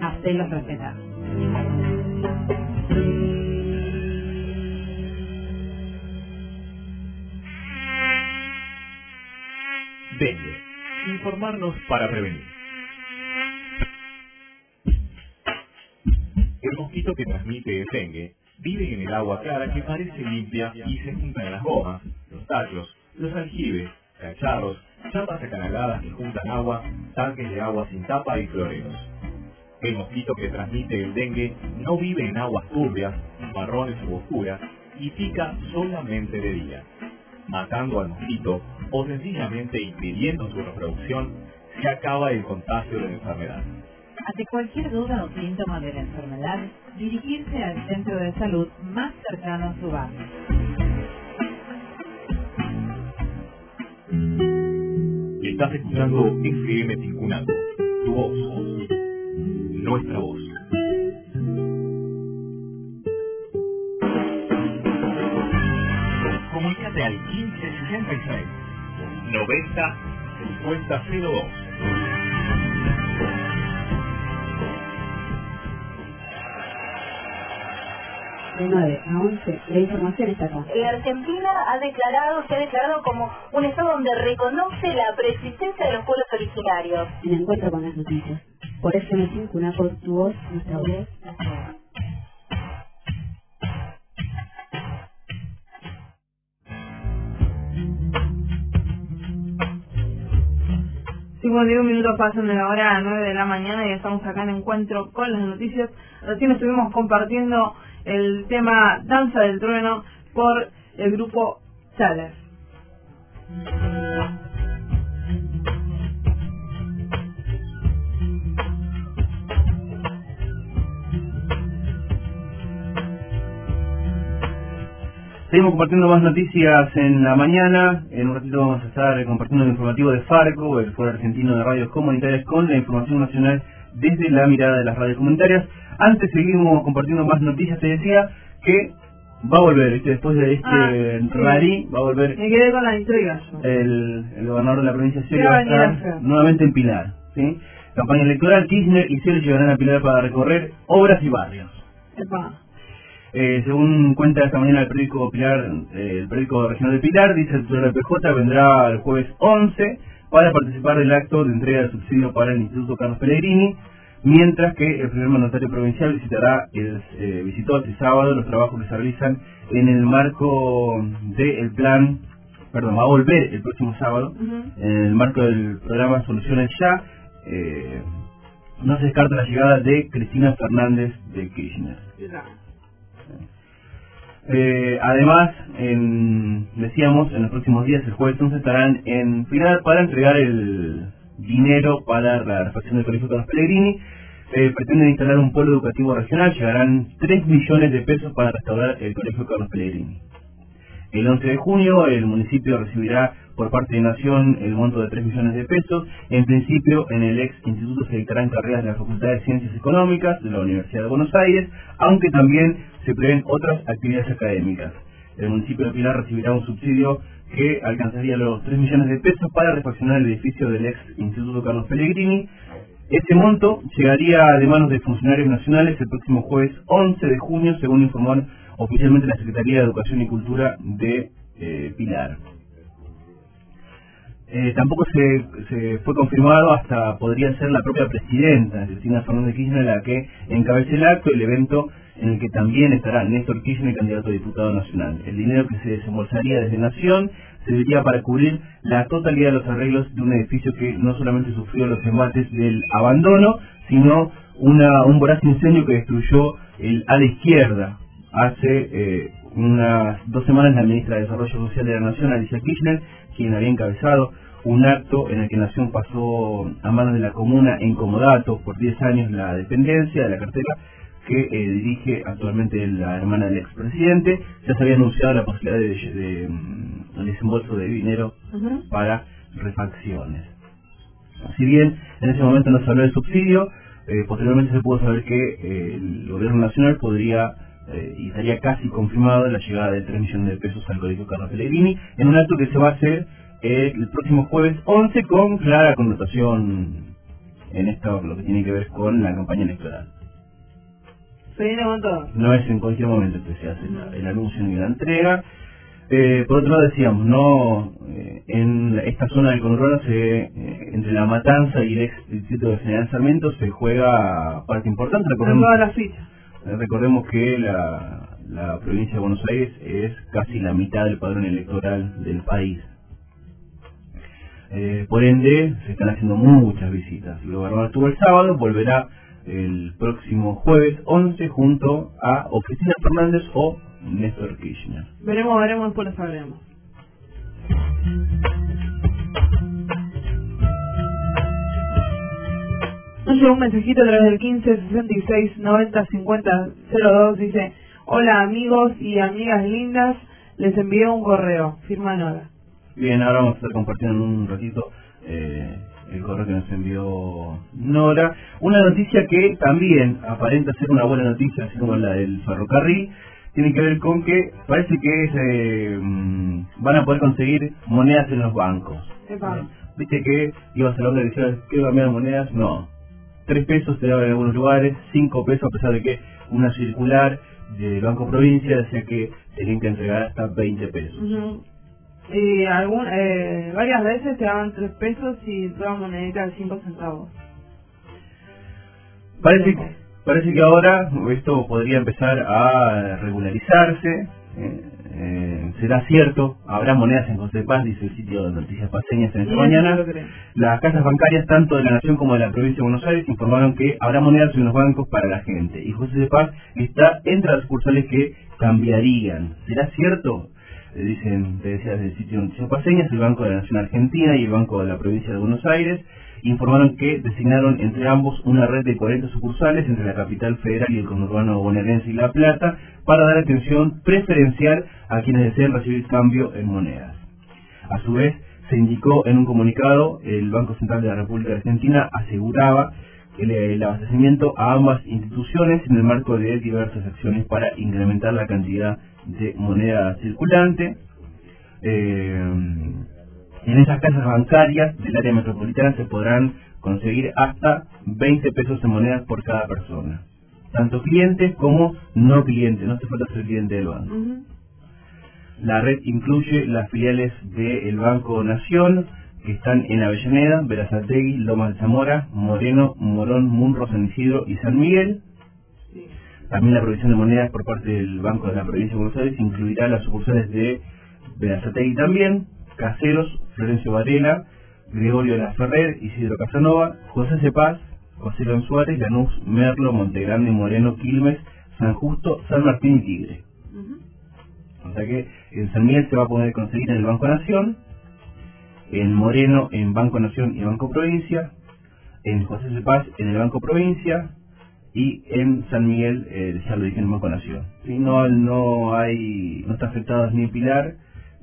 Hacelos respetar. Dengue. Informarnos para prevenir. El mosquito que transmite el dengue vive en el agua clara que parece limpia y se junta en las gomas, los tallos, los aljibes, cacharros, chapas acanaladas que juntan agua, tanques de agua sin tapa y floreros. El mosquito que transmite el dengue no vive en aguas turbias, marrones u oscuras y pica solamente de día. Matando al mosquito o sencillamente impidiendo su reproducción, se acaba el contagio de la enfermedad. Ante cualquier duda o síntoma de la enfermedad, dirigirse al centro de salud más cercano a su barrio. Estás escuchando FM Tincunaco, tu voz, nuestra voz. Comunícate al 1566 90 5002. De 9 a 11, la información está acá. La Argentina ha declarado, se ha declarado como un Estado donde reconoce la preexistencia de los pueblos originarios. En encuentro con las noticias. Por eso me una por tu voz, nuestra web, 52 minutos pasan de la hora a 9 de la mañana y estamos acá en encuentro con las noticias. Recién estuvimos compartiendo el tema Danza del Trueno por el grupo Chales. Seguimos compartiendo más noticias en la mañana. En un ratito vamos a estar compartiendo el informativo de Farco, el Foro Argentino de Radios Comunitarias, con la información nacional desde la mirada de las radios comunitarias. Antes seguimos compartiendo más noticias, te decía que va a volver, ¿viste? después de este Ah, sí. rally, va a volver Me quedé con la intriga el, el gobernador de la provincia de ¿Qué Cielo va a estar nuevamente en Pilar. ¿sí? Campaña electoral, Kirchner y Cielo llegarán a Pilar para recorrer obras y barrios. Epa. Eh, según cuenta esta mañana el periódico Pilar, eh, el periódico regional de Pilar, dice el titular PJ vendrá el jueves 11 para participar del acto de entrega del subsidio para el Instituto Carlos Pellegrini, mientras que el primer mandatario provincial visitará el, eh, visitó este sábado los trabajos que se realizan en el marco del plan, perdón, va a volver el próximo sábado, en el marco del programa Soluciones Ya, eh, no se descarta la llegada de Cristina Fernández de Kirchner. Eh, además, en, decíamos, en los próximos días, el jueves 11, estarán en Pinar para entregar el dinero para la refacción del Colegio Carlos Pellegrini. Eh, pretenden instalar un polo educativo regional, llegarán 3 millones de pesos para restaurar el Colegio Carlos Pellegrini. El 11 de junio el municipio recibirá por parte de Nación el monto de 3 millones de pesos. En principio, en el ex instituto se dictarán carreras de la Facultad de Ciencias Económicas de la Universidad de Buenos Aires, aunque también se prevén otras actividades académicas. El municipio de Pilar recibirá un subsidio que alcanzaría los 3 millones de pesos para refaccionar el edificio del ex Instituto Carlos Pellegrini. Este monto llegaría de manos de funcionarios nacionales el próximo jueves 11 de junio, según informó oficialmente la Secretaría de Educación y Cultura de eh, Pilar. Eh, tampoco se, se, fue confirmado hasta podría ser la propia presidenta, Cristina Fernández Kirchner, la que encabece el acto, el evento en el que también estará Néstor Kirchner, candidato a diputado nacional. El dinero que se desembolsaría desde Nación serviría para cubrir la totalidad de los arreglos de un edificio que no solamente sufrió los embates del abandono, sino una, un voraz incendio que destruyó el ala izquierda hace eh, unas dos semanas la ministra de Desarrollo Social de la Nación, Alicia Kirchner, quien había encabezado un acto en el que Nación pasó a manos de la comuna en comodato por 10 años la dependencia de la cartera que eh, dirige actualmente la hermana del expresidente. Ya se había anunciado la posibilidad de, de, mm, desembolso de dinero para refacciones. Si bien en ese momento no se habló del subsidio, eh, posteriormente se pudo saber que eh, el gobierno nacional podría eh, y estaría casi confirmado la llegada de 3 millones de pesos al Colegio Carlos Pellegrini en un acto que se va a hacer eh, el próximo jueves 11 con clara connotación en esto lo que tiene que ver con la campaña electoral. No es en cualquier momento que se hace la- el anuncio ni la entrega. Eh, por otro lado decíamos, no eh, en esta zona del conurbano se eh, entre la matanza y el ex distrito de General Sarmiento se juega parte importante. Recordemos, todas las fichas. Recordemos que la, la provincia de Buenos Aires es casi la mitad del padrón electoral del país. Eh, por ende, se están haciendo muchas visitas. El gobernador estuvo el sábado, volverá el próximo jueves 11 junto a o Cristina Fernández o Néstor Kirchner. Veremos, veremos, después lo sabremos. Nos llegó un mensajito a través del 15 66 90 50 02. Dice: Hola amigos y amigas lindas, les envío un correo. Firma Nora. Bien, ahora vamos a estar compartiendo en un ratito eh, el correo que nos envió Nora. Una noticia que también aparenta ser una buena noticia, así como la del ferrocarril, tiene que ver con que parece que se, mm, van a poder conseguir monedas en los bancos. Viste que ibas a la hora y decías, quiero cambiar monedas, no. Tres pesos te daban en algunos lugares, cinco pesos a pesar de que una circular del Banco Provincia decía que tenían que entregar hasta 20 pesos. Ujú. Y algún, eh, varias veces te daban 3 pesos y toda monedita de 5 centavos. Parece, parece que ahora esto podría empezar a regularizarse. eh, eh, será cierto, habrá monedas en José Paz, dice el sitio de noticias paseñas en esta mañana. Las casas bancarias, tanto de la Nación como de la provincia de Buenos Aires, informaron que habrá monedas en los bancos para la gente. Y José de Paz está entre las sucursales que cambiarían. ¿Será cierto? Eh, dicen, te decía del sitio de Noticias Paseñas, el Banco de la Nación Argentina y el Banco de la provincia de Buenos Aires informaron que designaron entre ambos una red de 40 sucursales entre la capital federal y el conurbano bonaerense y La Plata para dar atención preferencial a quienes deseen recibir cambio en monedas. A su vez, se indicó en un comunicado, el Banco Central de la República Argentina aseguraba el, el abastecimiento a ambas instituciones en el marco de diversas acciones para incrementar la cantidad de moneda circulante. Eh, en esas casas bancarias del área metropolitana se podrán conseguir hasta 20 pesos en monedas por cada persona. Tanto clientes como no clientes, no hace falta ser cliente del banco. La red incluye las filiales del Banco Nación, que están en Avellaneda, Verazategui, Lomas de Zamora, Moreno, Morón, Munro, San Isidro y San Miguel. También la provisión de monedas por parte del Banco de la Provincia de Buenos Aires incluirá las sucursales de Verazategui también, Caseros, Florencio Varela, Gregorio de la Ferrer, Isidro Casanova, José Cepaz, José León Suárez, Lanús, Merlo, Montegrande, Moreno, Quilmes, San Justo, San Martín y Tigre. O sea que en San Miguel se va a poder conseguir en el Banco Nación, en Moreno en Banco Nación y Banco Provincia, en José Cepaz en el Banco Provincia y en San Miguel, eh, ya lo dije, en Banco Nación. Y no, no hay, no está afectadas ni Pilar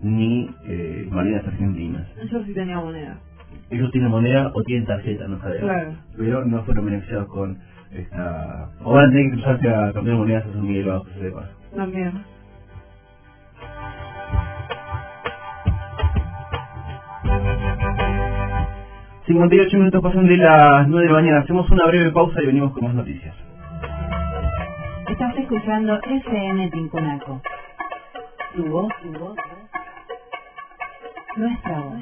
ni eh, Malvinas Argentinas. Yo sí tenía moneda. Ellos tienen moneda o tienen tarjeta, no sabemos. Claro. Pero no fueron beneficiados con esta... O van a tener que cruzarse a cambiar monedas a San Miguel o a José Cepaz. También. y 58 minutos pasan de las 9 de la mañana. Hacemos una breve pausa y venimos con más noticias. Estás escuchando FM Tincunaco. Tu voz, tu voz. Nuestra voz.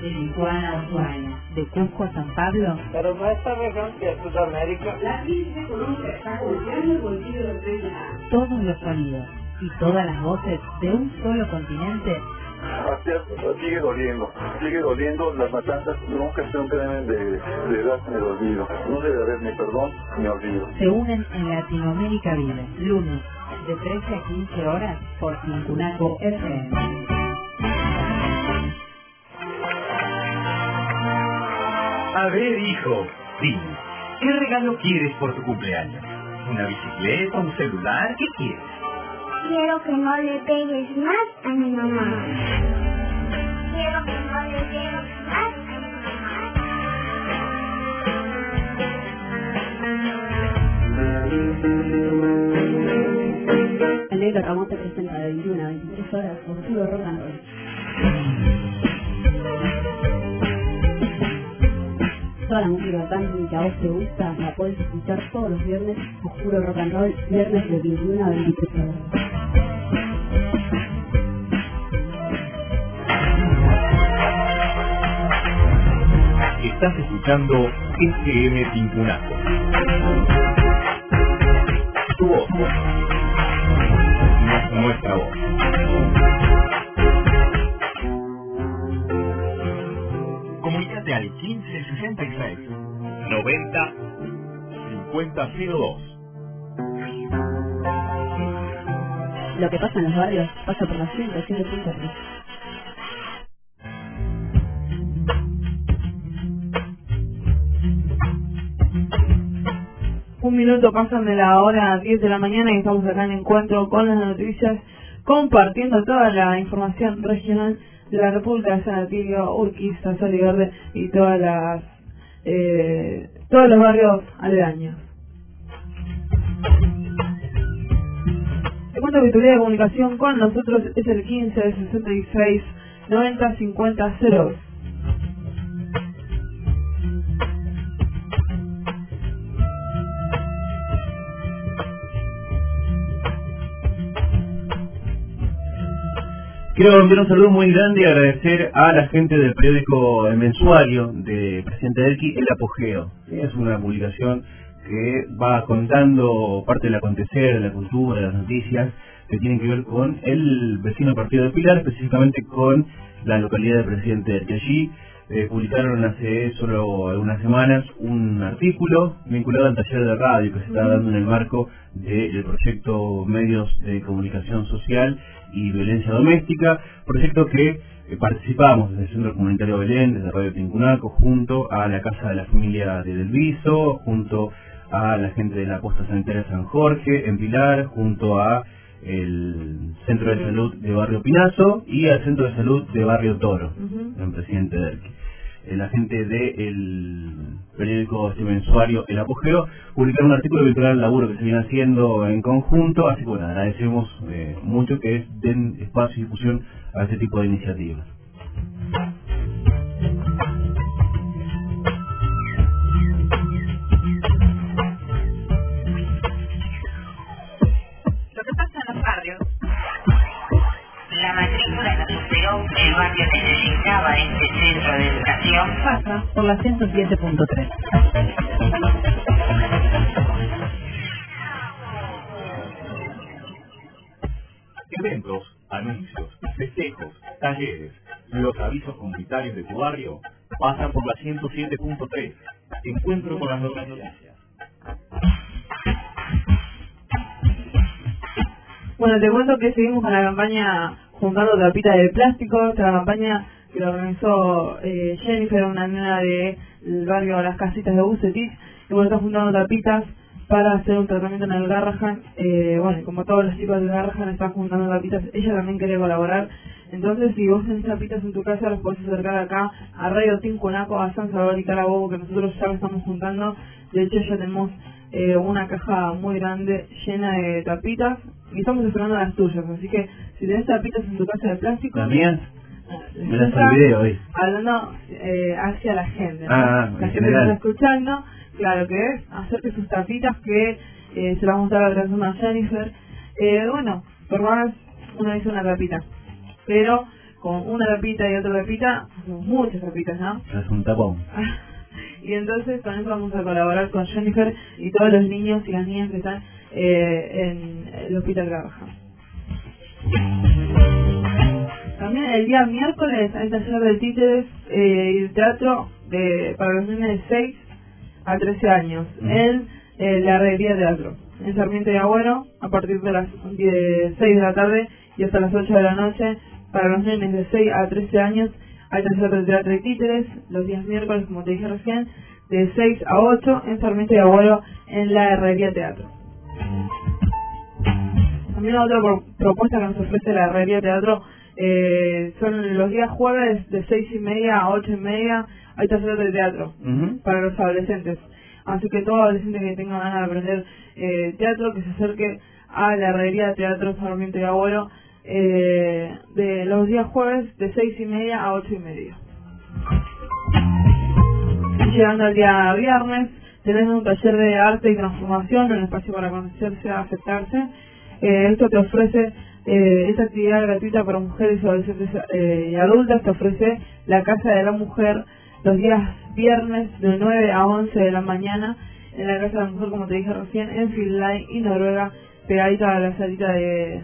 De Tijuana a Ushuaia, de Cusco a San Pablo. Pero no esta región que es Sudamérica. La ciencia Colombia está golpeando el bolsillo de. Todos los sonidos y todas las voces de un solo continente Así es, sigue doliendo, sigue doliendo, las matanzas nunca se deben de, de darse en el olvido, no debe haber ni perdón ni olvido. Se unen en Latinoamérica Vive, lunes, de 13 a 15 horas por Cincunaco FM. A ver, hijo, dime, ¿qué regalo quieres por tu cumpleaños? ¿Una bicicleta, un celular? ¿Qué quieres? Quiero que no le pegues más a mi mamá. Quiero que no le pegues más a mi El negro Ramón te presenta de 21 a 23 horas por puro rock and roll. Toda la música country que a vos te gusta la puedes escuchar todos los viernes por puro rock and roll, viernes de 21 a 23 horas. Estás escuchando FM Tincunaco. Tu voz. Nuestra voz. Comunícate al 1566 90 5002. Lo que pasa en los barrios pasa por la 107.3. Un minuto pasan de la hora 10 de la mañana y estamos acá en encuentro con las noticias, compartiendo toda la información regional de la República de San Atilio, Urquiza, Sol y todas las, eh, todos los barrios aledaños. Te cuento que tu de comunicación con nosotros es el 15 66 90 50 02. Quiero enviar un saludo muy grande y agradecer a la gente del periódico El Mensuario de Presidente Delqui, El Apogeo. Es una publicación que va contando parte del acontecer, de la cultura, de las noticias que tienen que ver con el vecino partido de Pilar, específicamente con la localidad de Presidente Delqui. Allí eh, publicaron hace solo algunas semanas un artículo vinculado al taller de radio que se está dando en el marco del proyecto Medios de Comunicación Social y Violencia Doméstica, proyecto que eh, participamos desde el Centro Comunitario Belén, desde Radio Tincunaco, junto a la Casa de la Familia de Delviso, junto a la gente de la Posta Sanitaria San Jorge, en Pilar, junto a el Centro de Salud de Barrio Pinazo y al Centro de Salud de Barrio Toro, en Presidente Derqui. La gente del periódico mensuario El Apogeo publicaron un artículo vinculado al laburo que se viene haciendo en conjunto, así que bueno, agradecemos eh, mucho que den espacio y difusión a este tipo de iniciativas. Lo que pasa en los barrios, la el barrio necesitaba este centro de educación. Pasa por la 107.3. Eventos, anuncios, festejos, talleres, los avisos comunitarios de tu barrio pasan por la 107.3. Encuentro con las noticias. Bueno, te cuento que seguimos con la campaña Juntando Tapitas de Plástico, esta campaña que la organizó eh, Jennifer, una nena del barrio Las Casitas de Bucetich, y bueno, está juntando tapitas para hacer un tratamiento en el Garrahan. Eh, bueno, como todos los chicos del Garrahan están juntando tapitas, ella también quería colaborar. Entonces, si vos tenés tapitas en tu casa, los podés acercar acá a Radio Tincunaco, a San Salvador y Carabobo, que nosotros ya lo estamos juntando. De hecho, ya tenemos eh, una caja muy grande llena de tapitas y estamos esperando las tuyas. Así que, si tenés tapitas en tu casa de plástico... ¿Las mías? eh, Me las olvidé hoy. Hablando eh, hacia la gente. ¿no? Ah, en la gente que está escuchando, claro que es hacerte sus tapitas que eh, se las vamos a dar a la persona Jennifer. Eh, bueno, por más uno dice una tapita, pero con una tapita y otra tapita, hacemos muchas tapitas, ¿no? Es un tapón. y entonces con eso vamos a colaborar con Jennifer y todos los niños y las niñas que están eh, en el Hospital Garrahan. También el día miércoles hay taller de títeres eh, y teatro de, para los niños de 6 a 13 años en eh, la Herrería Teatro, en Sarmiento y Agüero, a partir de las 10 6 de la tarde y hasta las 8 de la noche. Para los nenes de 6 a 13 años hay taller de teatro y títeres los días miércoles, como te dije recién, de 6 a 8 en Sarmiento y Agüero en la Herrería Teatro. También otra pro- propuesta que nos ofrece la Herrería Teatro eh, son los días jueves de seis y media a ocho y media hay taller de teatro para los adolescentes. Así que todo adolescente que tenga ganas de aprender eh, teatro, que se acerque a la Herrería Teatro Sarmiento y Agüero eh, de los días jueves de seis y media a ocho y media. Y llegando al día viernes, tenés un taller de arte y transformación, un espacio para conocerse, aceptarse. Eh, esto te ofrece, eh, esta actividad gratuita para mujeres y adolescentes eh, y adultas, te ofrece la Casa de la Mujer los días viernes de 9 a 11 de la mañana en la Casa de la Mujer, como te dije recién, en Finlay y Noruega, pegadita a la salita de.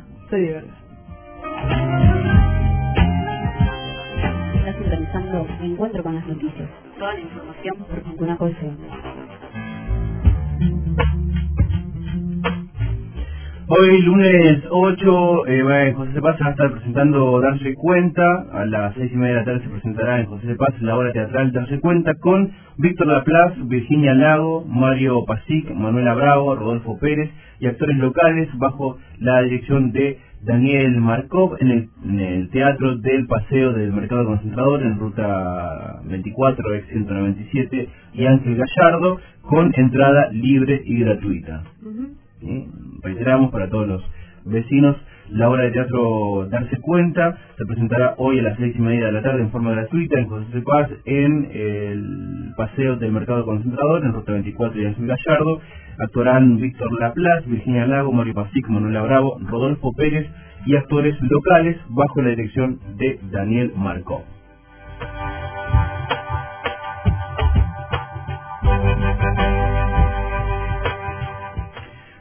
Estás sintonizando Encuentro con las noticias. Toda la información por Tincunaco FM. Hoy, lunes 8, eh, bueno, José de Paz va a estar presentando Darse Cuenta. A las seis y media de la tarde se presentará en José de Paz la obra teatral Darse Cuenta con Víctor Laplace, Virginia Lago, Mario Pasic, Manuela Bravo, Rodolfo Pérez y actores locales bajo la dirección de Daniel Markov en el, en el Teatro del Paseo del Mercado Concentrador en Ruta 24, ex 197 y Ángel Gallardo con entrada libre y gratuita. Reiteramos para todos los vecinos, la obra de teatro Darse Cuenta se presentará hoy a las seis y media de la tarde en forma gratuita en José. Paz en el Paseo del Mercado Concentrador en Ruta 24 y Ángel Gallardo. Actuarán Víctor Laplace, Virginia Lago, Mario Pasic, Manuela Bravo, Rodolfo Pérez y actores locales bajo la dirección de Daniel Marcó.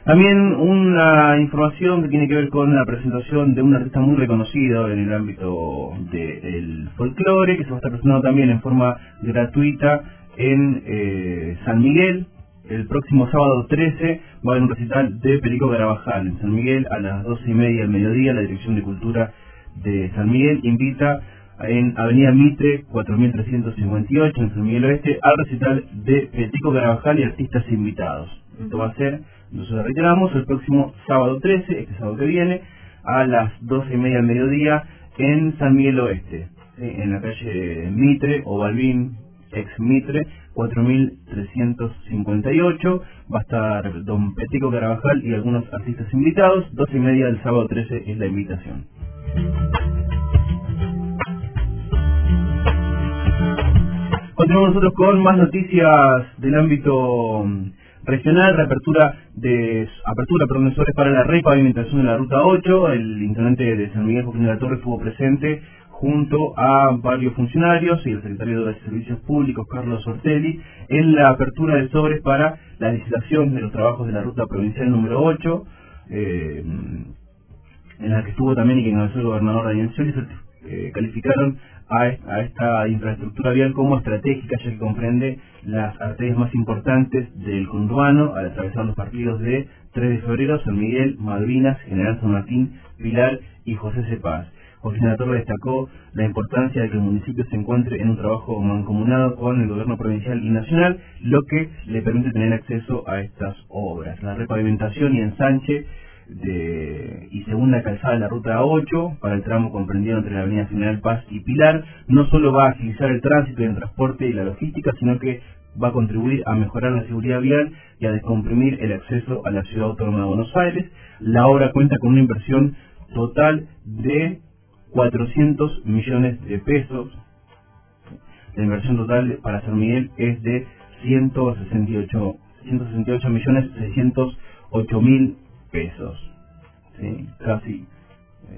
También una información que tiene que ver con la presentación de un artista muy reconocido en el ámbito del folclore, que se va a estar presentando también en forma gratuita en eh, San Miguel. El próximo sábado 13 va a haber un recital de Perico Carabajal en San Miguel a las 12 y media del mediodía. La Dirección de Cultura de San Miguel invita en Avenida Mitre 4358 en San Miguel Oeste al recital de Perico Carabajal y artistas invitados. Esto va a ser nosotros reiteramos el próximo sábado 13, este sábado que viene, a las 12 y media del mediodía en San Miguel Oeste, en la calle Mitre o Balbín, ex Mitre, 4358. Va a estar don Petico Carabajal y algunos artistas invitados. 12 y media del sábado 13 es la invitación. Continuamos nosotros con más noticias del ámbito regional, reapertura de apertura sobres para la repavimentación de la ruta 8. El intendente de San Miguel, Joaquín de la Torre, estuvo presente junto a varios funcionarios y el secretario de Servicios Públicos, Carlos Ortelli, en la apertura de sobres para la licitación de los trabajos de la ruta provincial número 8, eh, en la que estuvo también y que encabezó el gobernador Daniel Scioli, eh, calificaron a, a, esta infraestructura vial como estratégica, ya que comprende las arterias más importantes del conurbano, al atravesar los partidos de 3 de febrero, San Miguel, Madrinas, General San Martín, Pilar y José Cepaz. José Torre destacó la importancia de que el municipio se encuentre en un trabajo mancomunado con el gobierno provincial y nacional, lo que le permite tener acceso a estas obras. La repavimentación y ensanche de, y segunda calzada de la ruta 8 para el tramo comprendido entre la avenida General Paz y Pilar no solo va a agilizar el tránsito y el transporte y la logística, sino que va a contribuir a mejorar la seguridad vial y a descomprimir el acceso a la ciudad autónoma de Buenos Aires. La obra cuenta con una inversión total de 400 millones de pesos. La inversión total para San Miguel es de 168, 168 millones 608 mil pesos. Casi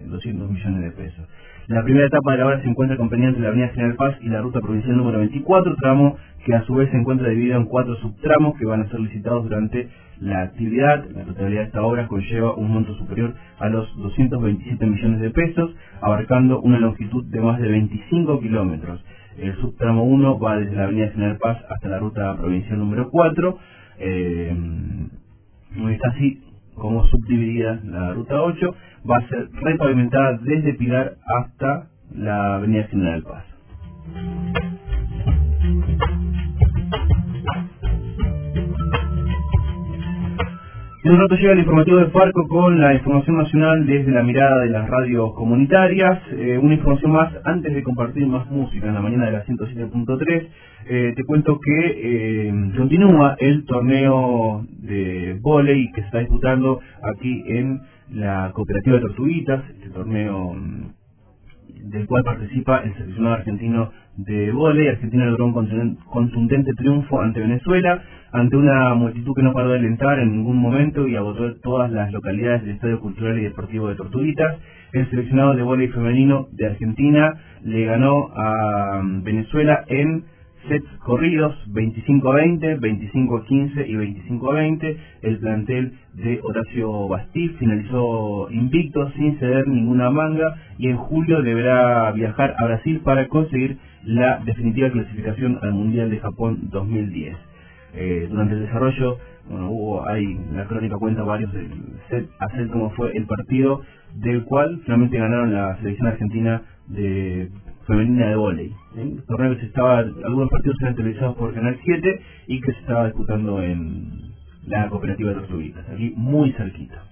200 eh, millones de pesos. La primera etapa de la obra se encuentra comprendida entre la Avenida General Paz y la ruta provincial número 24, tramo que a su vez se encuentra dividido en cuatro subtramos que van a ser licitados durante la actividad. La totalidad de esta obra conlleva un monto superior a los 227 millones de pesos, abarcando una longitud de más de 25 kilómetros. El subtramo 1 va desde la Avenida General Paz hasta la ruta provincial número 4. Eh, está así como subdividida la ruta 8, va a ser repavimentada desde Pilar hasta la Avenida General Paz. En un rato llega el informativo de Farco con la información nacional desde la mirada de las radios comunitarias. Eh, una información más antes de compartir más música en la mañana de la 107.3. Eh, te cuento que eh, continúa el torneo de volei que se está disputando aquí en la cooperativa de Tortuguitas, este torneo mm, del cual participa el seleccionado argentino de volei. Argentina logró un contundente triunfo ante Venezuela ante una multitud que no paró de alentar en ningún momento y agotó todas las localidades del Estadio Cultural y Deportivo de Tortuguitas. El seleccionado de voleibol femenino de Argentina le ganó a um, Venezuela en sets corridos 25 a 20, 25 a 15 y 25 a 20. El plantel de Horacio Bastí finalizó invicto sin ceder ninguna manga y en julio deberá viajar a Brasil para conseguir la definitiva clasificación al Mundial de Japón 2010. Eh, durante el desarrollo, bueno, hubo, hay, la crónica cuenta varios del set a set como fue el partido, del cual finalmente ganaron la selección argentina de femenina de volei. El torneo que se estaba, algunos partidos eran televisados por Canal 7 y que se estaba disputando en la cooperativa de Tortuguitas, aquí muy cerquita.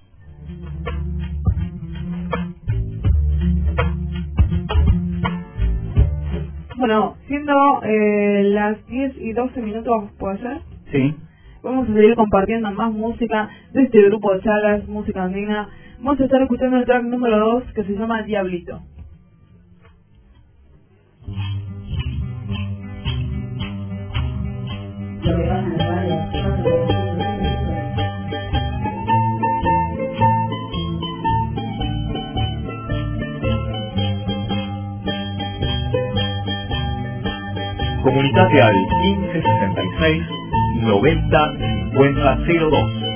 Bueno, siendo eh, las 10 y 12 minutos, ¿puede ser? Sí. Vamos a seguir compartiendo más música de este grupo de charlas, música andina. Vamos a estar escuchando el track número 2 que se llama Diablito. Comunicate al 1566 90 50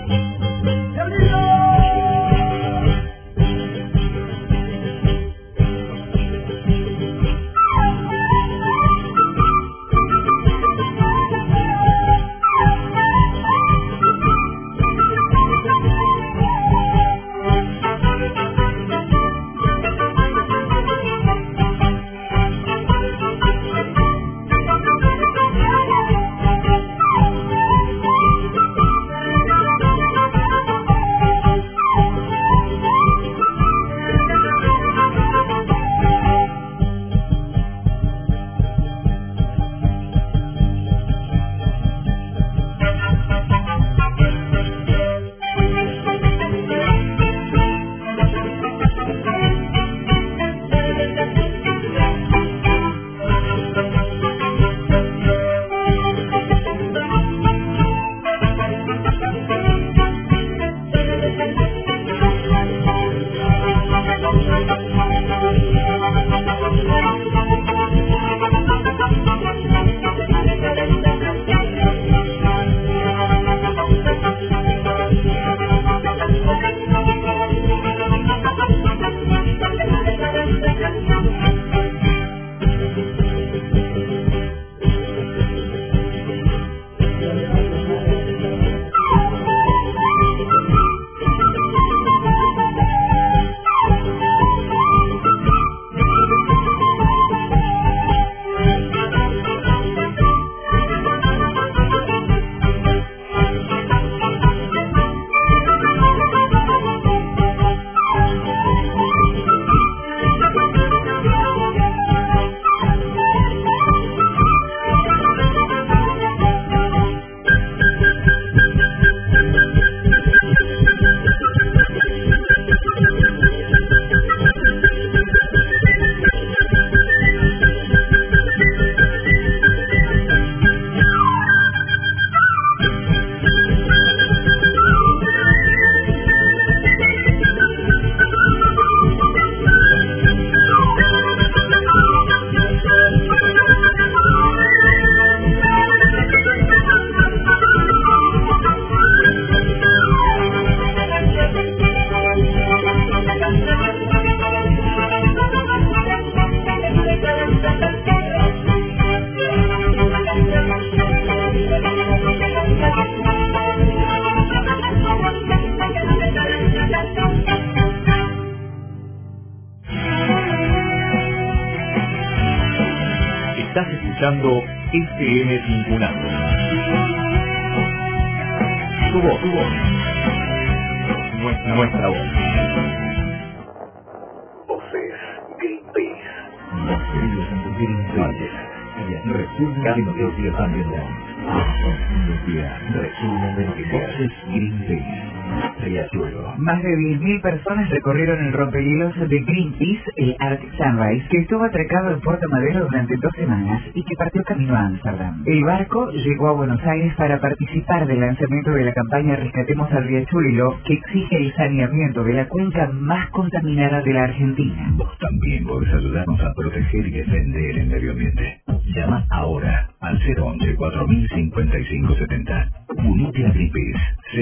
Que estuvo atracado en Puerto Madero durante dos semanas y que partió camino a Ámsterdam. El barco llegó a Buenos Aires para participar del lanzamiento de la campaña Rescatemos al Riachuelo, que exige el saneamiento de la cuenca más contaminada de la Argentina. Vos también podés ayudarnos a proteger y defender el medio ambiente. Llama ahora al 011 405570. Unite a Greenpeace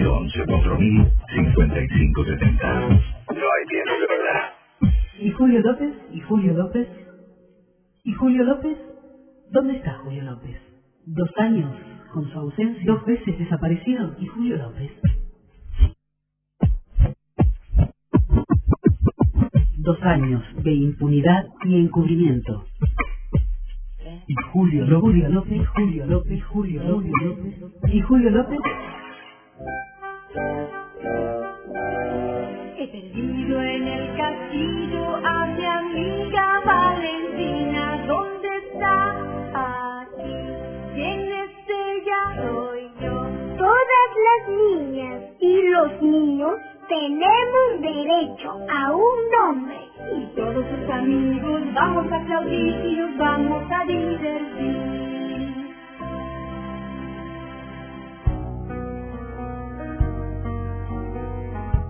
011 405570. No hay tiempo de verdad. ¿Y Julio López? ¿Y Julio López? ¿Y Julio López? ¿Dónde está Julio López? Dos años con su ausencia, dos veces desaparecido. ¿Y Julio López? Dos años de impunidad y encubrimiento. Y Julio López, Julio López, Julio López, Julio López, ¿y Julio López? He niños tenemos derecho a un nombre. Y todos sus amigos vamos a aplaudir y nos vamos a divertir.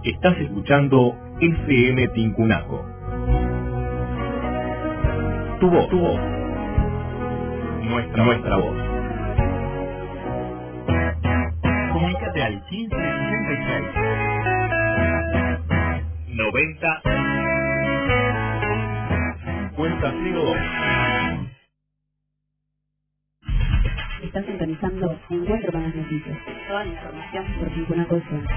Estás escuchando FM Tincunaco. Tu voz, tu voz. Nuestra, nuestra voz. Comunícate al 96. 90. 50 Estás sintonizando Encuentro con las Noticias. Toda la información por ninguna cuestión.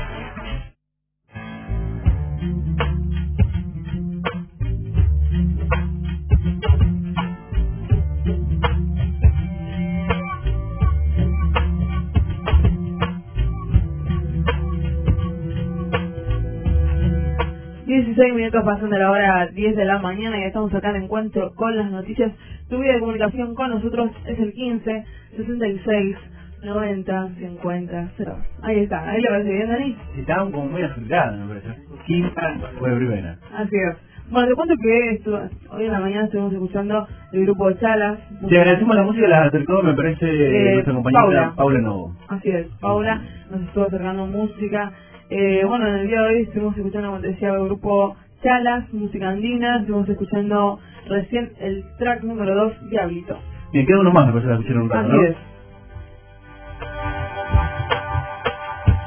36 minutos pasan de la hora 10 de la mañana y estamos acá en encuentro con las noticias. Tu vía de comunicación con nosotros es el 15 66 90 50 0. Ahí está, ahí le parece bien, Dani. Estaban como muy aceleradas, me parece. Quinta fue primera. Así es. Bueno, te cuento que esto, hoy en la mañana estuvimos escuchando el grupo de Chalas. Te agradecemos la música, la acercó, me parece, eh, nuestra compañera Paula. Paula Novo. Así es, Paula nos estuvo acercando música. Eh, bueno, en el día de hoy estuvimos escuchando, como te decía, el grupo Chalas, música andina. Estuvimos escuchando recién el track número 2, Diablito. Bien, queda uno más, me parece, la escucharon un rato, Así ¿no? es.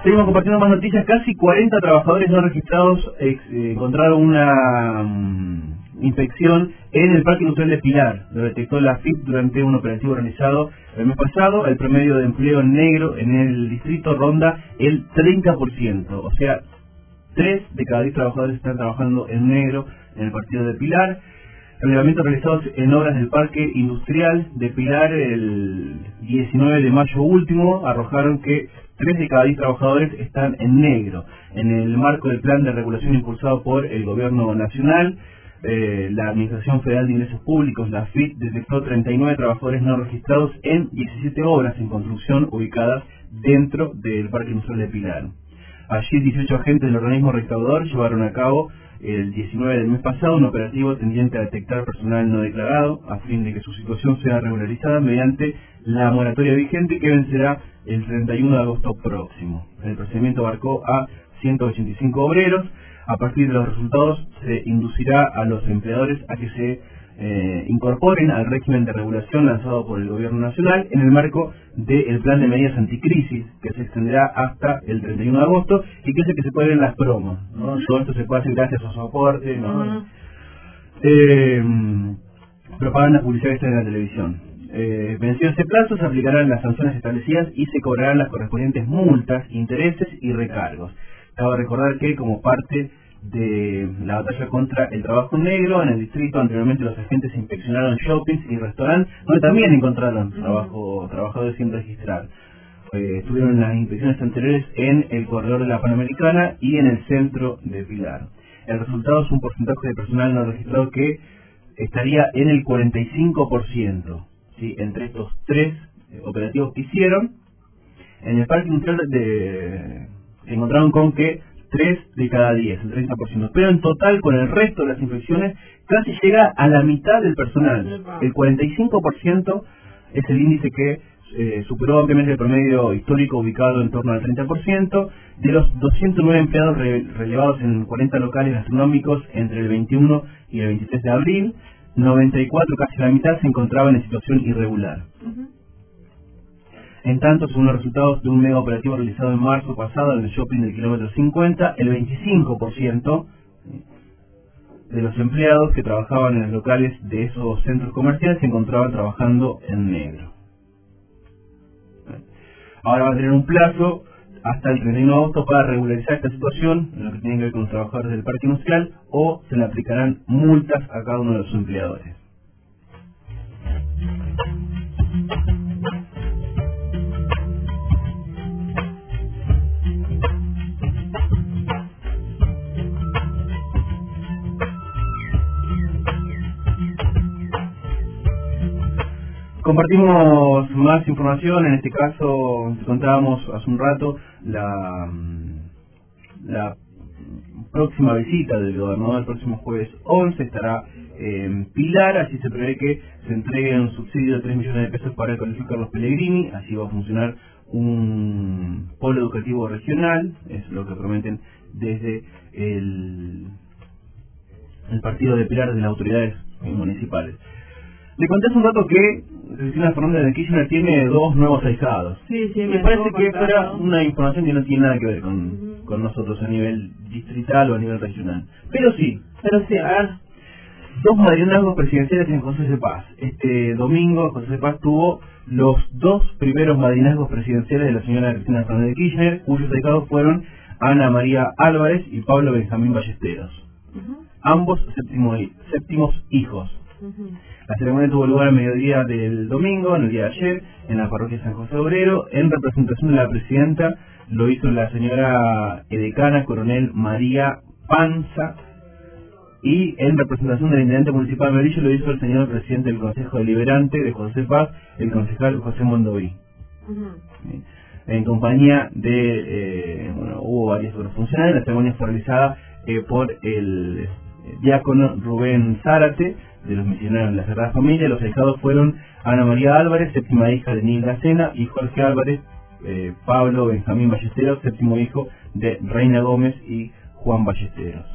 Seguimos compartiendo más noticias. Casi 40 trabajadores no registrados ex- eh, encontraron una mm, infección en el Parque Industrial de Pilar. Lo detectó la FIP durante un operativo organizado el mes pasado. El promedio de empleo negro en el distrito ronda el 30%. O sea, 3 de cada 10 trabajadores están trabajando en negro en el partido de Pilar. Relevamientos realizados en obras del Parque Industrial de Pilar el 19 de mayo último arrojaron que 3 de cada 10 trabajadores están en negro. En el marco del plan de regulación impulsado por el Gobierno Nacional, eh, la Administración Federal de Ingresos Públicos, la FIT, detectó 39 trabajadores no registrados en 17 obras en construcción ubicadas dentro del Parque Industrial de Pilar. Allí 18 agentes del organismo recaudador llevaron a cabo el 19 del mes pasado un operativo tendiente a detectar personal no declarado a fin de que su situación sea regularizada mediante la moratoria vigente que vencerá el 31 de agosto próximo. El procedimiento abarcó a 185 obreros. A partir de los resultados se inducirá a los empleadores a que se eh, incorporen al régimen de regulación lanzado por el Gobierno Nacional en el marco del plan de medidas anticrisis que se extenderá hasta el 31 de agosto y que es el que se puede ver en las promos. ¿no? Todo esto se puede hacer gracias a su aporte. ¿no? Eh, propaganda publicidad está en la televisión. Eh, vencido ese plazo, se aplicarán las sanciones establecidas y se cobrarán las correspondientes multas, intereses y recargos. Cabe recordar que como parte de la batalla contra el trabajo negro en el distrito. Anteriormente los agentes inspeccionaron shoppings y restaurantes donde también encontraron trabajo trabajadores sin registrar. Eh, estuvieron las inspecciones anteriores en el corredor de la Panamericana y en el centro de Pilar. El resultado es un porcentaje de personal no registrado que estaría en el 45%. ¿sí? Entre estos tres eh, operativos que hicieron, en el parque industrial de, se encontraron con que 3 de cada 10, el 30%. Pero en total, con el resto de las infecciones, casi llega a la mitad del personal. El 45% es el índice que eh, superó ampliamente el promedio histórico ubicado en torno al 30%. De los 209 empleados re- relevados en 40 locales gastronómicos entre el 21 y el 23 de abril, 94, casi la mitad, se encontraban en situación irregular. En tanto, según los resultados de un mega operativo realizado en marzo pasado en el shopping del kilómetro 50, el 25% de los empleados que trabajaban en los locales de esos centros comerciales se encontraban trabajando en negro. Ahora va a tener un plazo hasta el 31 de agosto para regularizar esta situación, en lo que tiene que ver con los trabajadores del parque industrial, o se le aplicarán multas a cada uno de los empleadores. Compartimos más información, en este caso contábamos hace un rato la, mm, próxima visita del gobernador el próximo jueves 11 estará en Pilar, así se prevé que se entregue un subsidio de 3 millones de pesos para el Colegio Carlos Pellegrini, así va a funcionar un polo educativo regional, es lo que prometen desde el, el partido de Pilar de las autoridades municipales. Le conté hace un rato que Cristina Fernández de Kirchner tiene dos nuevos ahijados. Sí, sí, Me me parece que fuera una información que no tiene nada que ver con, con nosotros a nivel distrital o a nivel regional. Pero sí, Pero sí, a ver. dos madrinazgos presidenciales en José de Paz. Este domingo José de Paz tuvo los dos primeros madrinazgos presidenciales de la señora Cristina Fernández de Kirchner, cuyos ahijados fueron Ana María Álvarez y Pablo Benjamín Ballesteros. Ambos séptimo- séptimos hijos. La ceremonia tuvo lugar al mediodía del domingo, en el día de ayer, en la parroquia San José Obrero, en representación de la presidenta, lo hizo la señora edecana coronel María Panza, y en representación del intendente municipal de Merillo lo hizo el señor presidente del Consejo Deliberante de José Paz, el concejal José Mondoví. En compañía de, eh, bueno, hubo varios otros funcionarios, la ceremonia fue realizada eh, por el eh, diácono Rubén Zárate, de los misioneros de la Sagrada Familia. Los ahijados fueron Ana María Álvarez, séptima hija de Nilda Sena, y Jorge Álvarez, eh, Pablo Benjamín Ballesteros, séptimo hijo de Reina Gómez y Juan Ballesteros.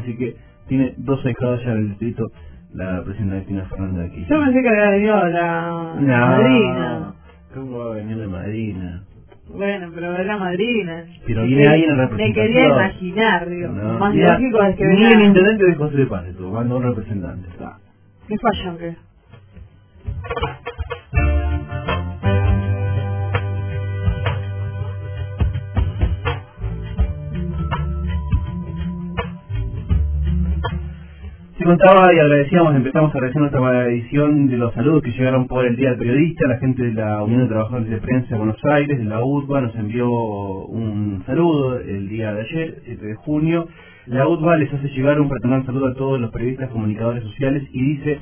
Así que tiene dos ahijados ya en el distrito la presidenta Cristina Fernández de aquí. Yo pensé que había venido la No, madrina. ¿Cómo va a venir la madrina? Bueno, pero es la madrina. Pero Me viene ahí en Me representación. quería imaginar, digo. No, más mira, lógico es que Ni el intendente de José de Paz estuvo, mandó un representante. ¿Qué falla o qué? Se contaba y agradecíamos, empezamos a agradecer nuestra edición de los saludos que llegaron por el Día del Periodista, la gente de la Unión de Trabajadores de Prensa de Buenos Aires, de la UTBA, nos envió un saludo el día de ayer, 7 de junio. La UTBA les hace llegar un fraternal saludo a todos los periodistas, comunicadores sociales y dice,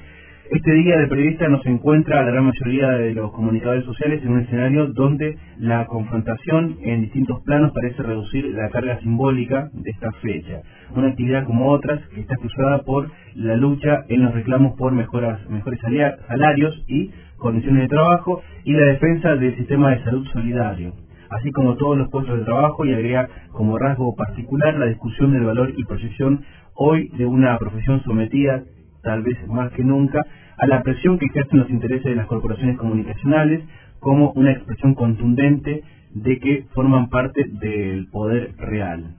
este día del periodista nos encuentra a la gran mayoría de los comunicadores sociales en un escenario donde la confrontación en distintos planos parece reducir la carga simbólica de esta fecha. Una actividad como otras que está cruzada por la lucha en los reclamos por mejores salarios y condiciones de trabajo y la defensa del sistema de salud solidario así como todos los puestos de trabajo y agrega como rasgo particular la discusión del valor y proyección hoy de una profesión sometida, tal vez más que nunca, a la presión que ejercen los intereses de las corporaciones comunicacionales como una expresión contundente de que forman parte del poder real.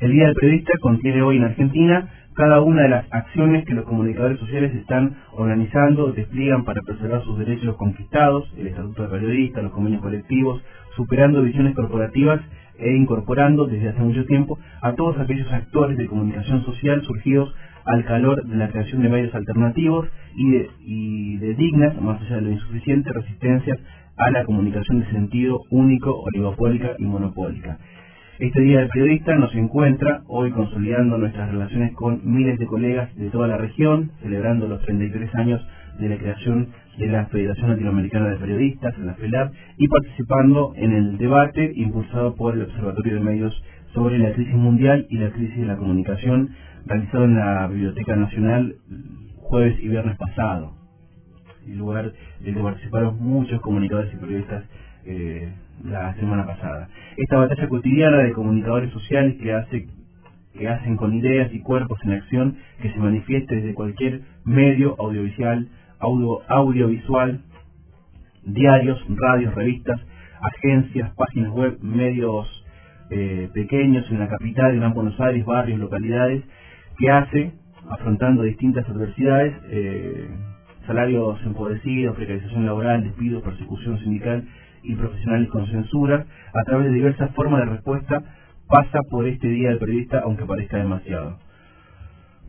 El Día del Periodista contiene hoy en Argentina cada una de las acciones que los comunicadores sociales están organizando, despliegan para preservar sus derechos conquistados, el Estatuto de Periodista, los convenios colectivos, superando visiones corporativas e incorporando desde hace mucho tiempo a todos aquellos actores de comunicación social surgidos al calor de la creación de medios alternativos y de, y de dignas, más allá de lo insuficiente, resistencias a la comunicación de sentido único, oligopólica y monopólica. Este Día del Periodista nos encuentra hoy consolidando nuestras relaciones con miles de colegas de toda la región, celebrando los 33 años de la creación de la Federación Latinoamericana de Periodistas, la FELAP, y participando en el debate impulsado por el Observatorio de Medios sobre la crisis mundial y la crisis de la comunicación, realizado en la Biblioteca Nacional jueves y viernes pasado, el lugar del que participaron muchos comunicadores y periodistas eh, la semana pasada. Esta batalla cotidiana de comunicadores sociales que hace que hacen con ideas y cuerpos en acción que se manifieste desde cualquier medio audiovisual, audio, audiovisual, diarios, radios, revistas, agencias, páginas web, medios eh, pequeños en la capital, Gran Buenos Aires, barrios, localidades, que hace, afrontando distintas adversidades, eh, salarios empobrecidos, precarización laboral, despidos, persecución sindical y profesionales con censura, a través de diversas formas de respuesta, pasa por este Día del Periodista, aunque parezca demasiado.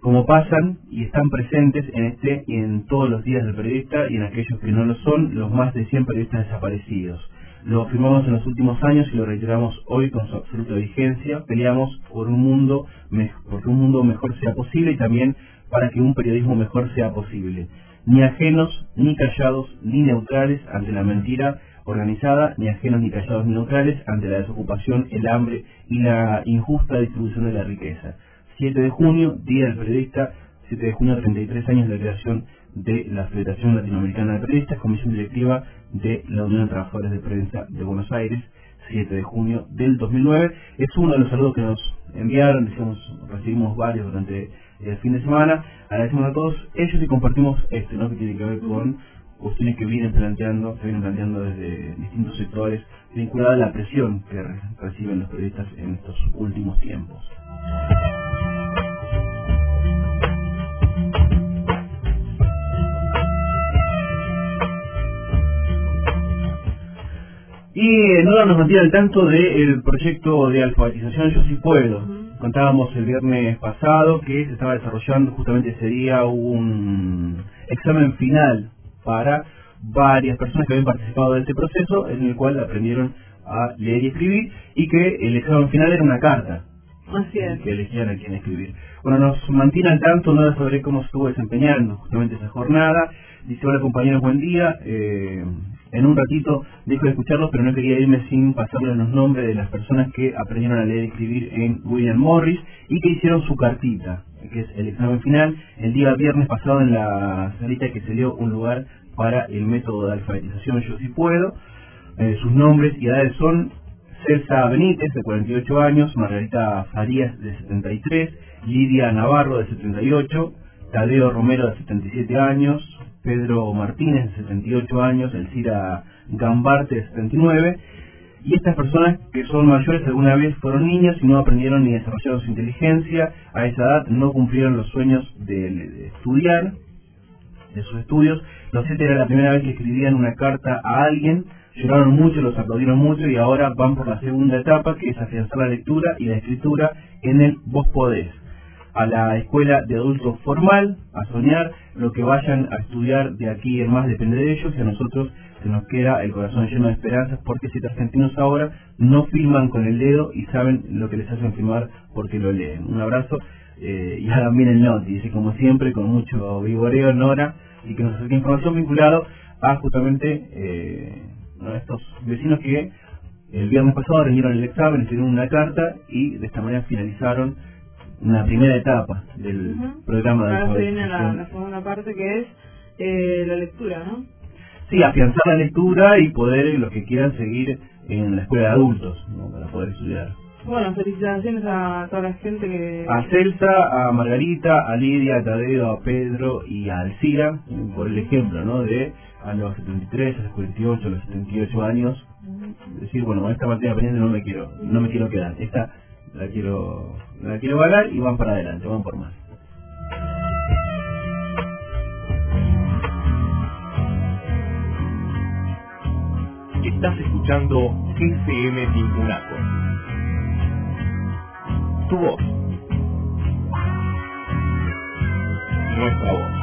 Como pasan y están presentes en este y en todos los días del periodista y en aquellos que no lo son, los más de 100 periodistas desaparecidos. Lo afirmamos en los últimos años y lo reiteramos hoy con su absoluta vigencia. Peleamos por un mundo, mejor sea posible y también para que un periodismo mejor sea posible. Ni ajenos, ni callados, ni neutrales ante la mentira organizada, ni ajenos ni callados ni neutrales ante la desocupación, el hambre y la injusta distribución de la riqueza. 7 de junio, Día del Periodista, 7 de junio, 33 años de creación de la Federación Latinoamericana de Periodistas, Comisión Directiva de la Unión de Trabajadores de Prensa de Buenos Aires, 7 de junio del 2009. Es uno de los saludos que nos enviaron, decimos, recibimos varios durante el fin de semana. Agradecemos a todos ellos y compartimos este, ¿no? que tiene que ver con cuestiones que vienen planteando, se vienen planteando desde distintos sectores vinculadas a la presión que reciben los periodistas en estos últimos tiempos. Y eh, Nora nos mantiene al tanto del proyecto de alfabetización Yo sí puedo. Contábamos el viernes pasado que se estaba desarrollando justamente ese día un examen final para varias personas que habían participado de este proceso en el cual aprendieron a leer y escribir y que el examen final era una carta Así es. que elegían a quién escribir. Bueno, nos mantiene al tanto ¿no? sobre cómo se estuvo desempeñando justamente esa jornada. Dice, hola compañeros, buen día. Eh, en un ratito dejo de escucharlos, pero no quería irme sin pasarles los nombres de las personas que aprendieron a leer y escribir en William Morris y que hicieron su cartita, que es el examen final, el día viernes pasado en la salita que se dio un lugar para el método de alfabetización Yo sí puedo. Eh, sus nombres y edades son Celsa Benítez, de 48 años, Margarita Farías, de 73, Lidia Navarro, de 78, Tadeo Romero, de 77 años, Pedro Martínez, de 78 años, Elcira Gambarte, de 79, y estas personas que son mayores alguna vez fueron niños y no aprendieron ni desarrollaron su inteligencia, a esa edad no cumplieron los sueños de, de estudiar, de sus estudios, los siete era la primera vez que escribían una carta a alguien, lloraron mucho, los aplaudieron mucho y ahora van por la segunda etapa que es afianzar la lectura y la escritura en el Vos Podés. A la escuela de adultos formal, a soñar, lo que vayan a estudiar de aquí en más depende de ellos y a nosotros se nos queda el corazón lleno de esperanzas porque siete argentinos ahora no firman con el dedo y saben lo que les hacen firmar porque lo leen. Un abrazo eh, y hagan bien el noti, dice como siempre con mucho vigoreo Nora y que nos acerque información vinculado a justamente eh, ¿no? estos vecinos que el viernes pasado rindieron el examen, hicieron una carta y de esta manera finalizaron una primera etapa del programa de Ahora se viene la, la segunda parte que es eh, la lectura, ¿no? Sí, afianzar la lectura y poder, los que quieran, seguir en la escuela de adultos, ¿no? para poder estudiar. Bueno, felicitaciones a toda la gente que... A Celsa, a Margarita, a Lidia, a Tadeo, a Pedro y a Alcira, por el ejemplo, ¿no? De a los 73, a los 48, a los 78 años, decir, bueno, esta partida pendiente no me quiero, no me quiero quedar, esta la quiero, la quiero ganar y van para adelante, van por más. Estás escuchando GCM Tincunaco. Tu voz. Nuestra voz.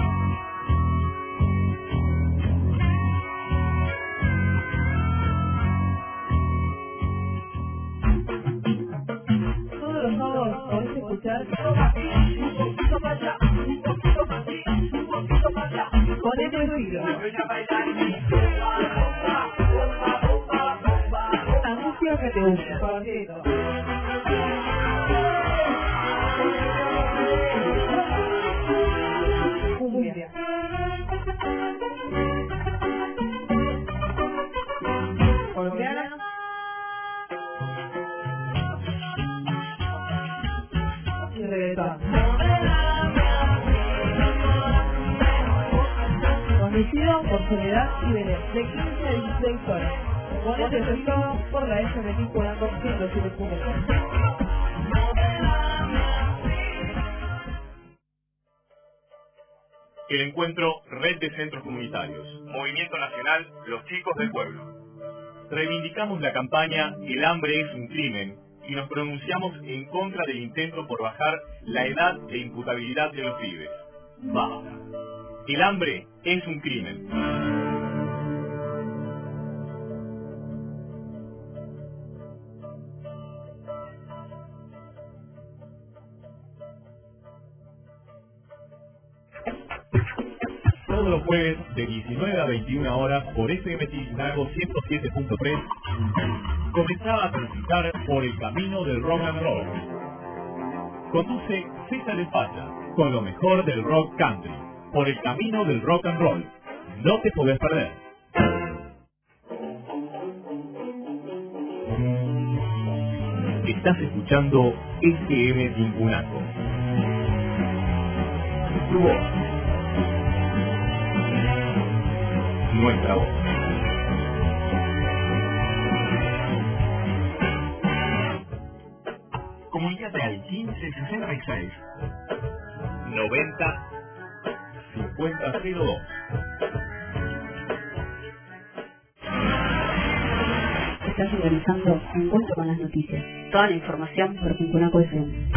Todos los sábados podés escuchar Ponete el ruido. La música que te gusta, Reggaetón. Conducido por Soledad y Belén, de 15 a 16 horas. Ponete todo por la FM Polanco 107.3. El encuentro Red de Centros Comunitarios. Movimiento Nacional Los Chicos del Pueblo. Reivindicamos la campaña El hambre es un crimen y nos pronunciamos en contra del intento por bajar la edad de imputabilidad de los pibes. Basta. El hambre es un crimen. 19 a 21 horas por FM Tiznago 107.3 comenzaba a transitar por el camino del rock and roll. Conduce César España con lo mejor del rock country por el camino del rock and roll. No te podés perder. Estás escuchando FM Tincunaco. Tu voz. Nuestra voz. Comunícate al 1566 90 5002. Estás organizando Encuentro con las Noticias. Toda la información por Tincunaco FM.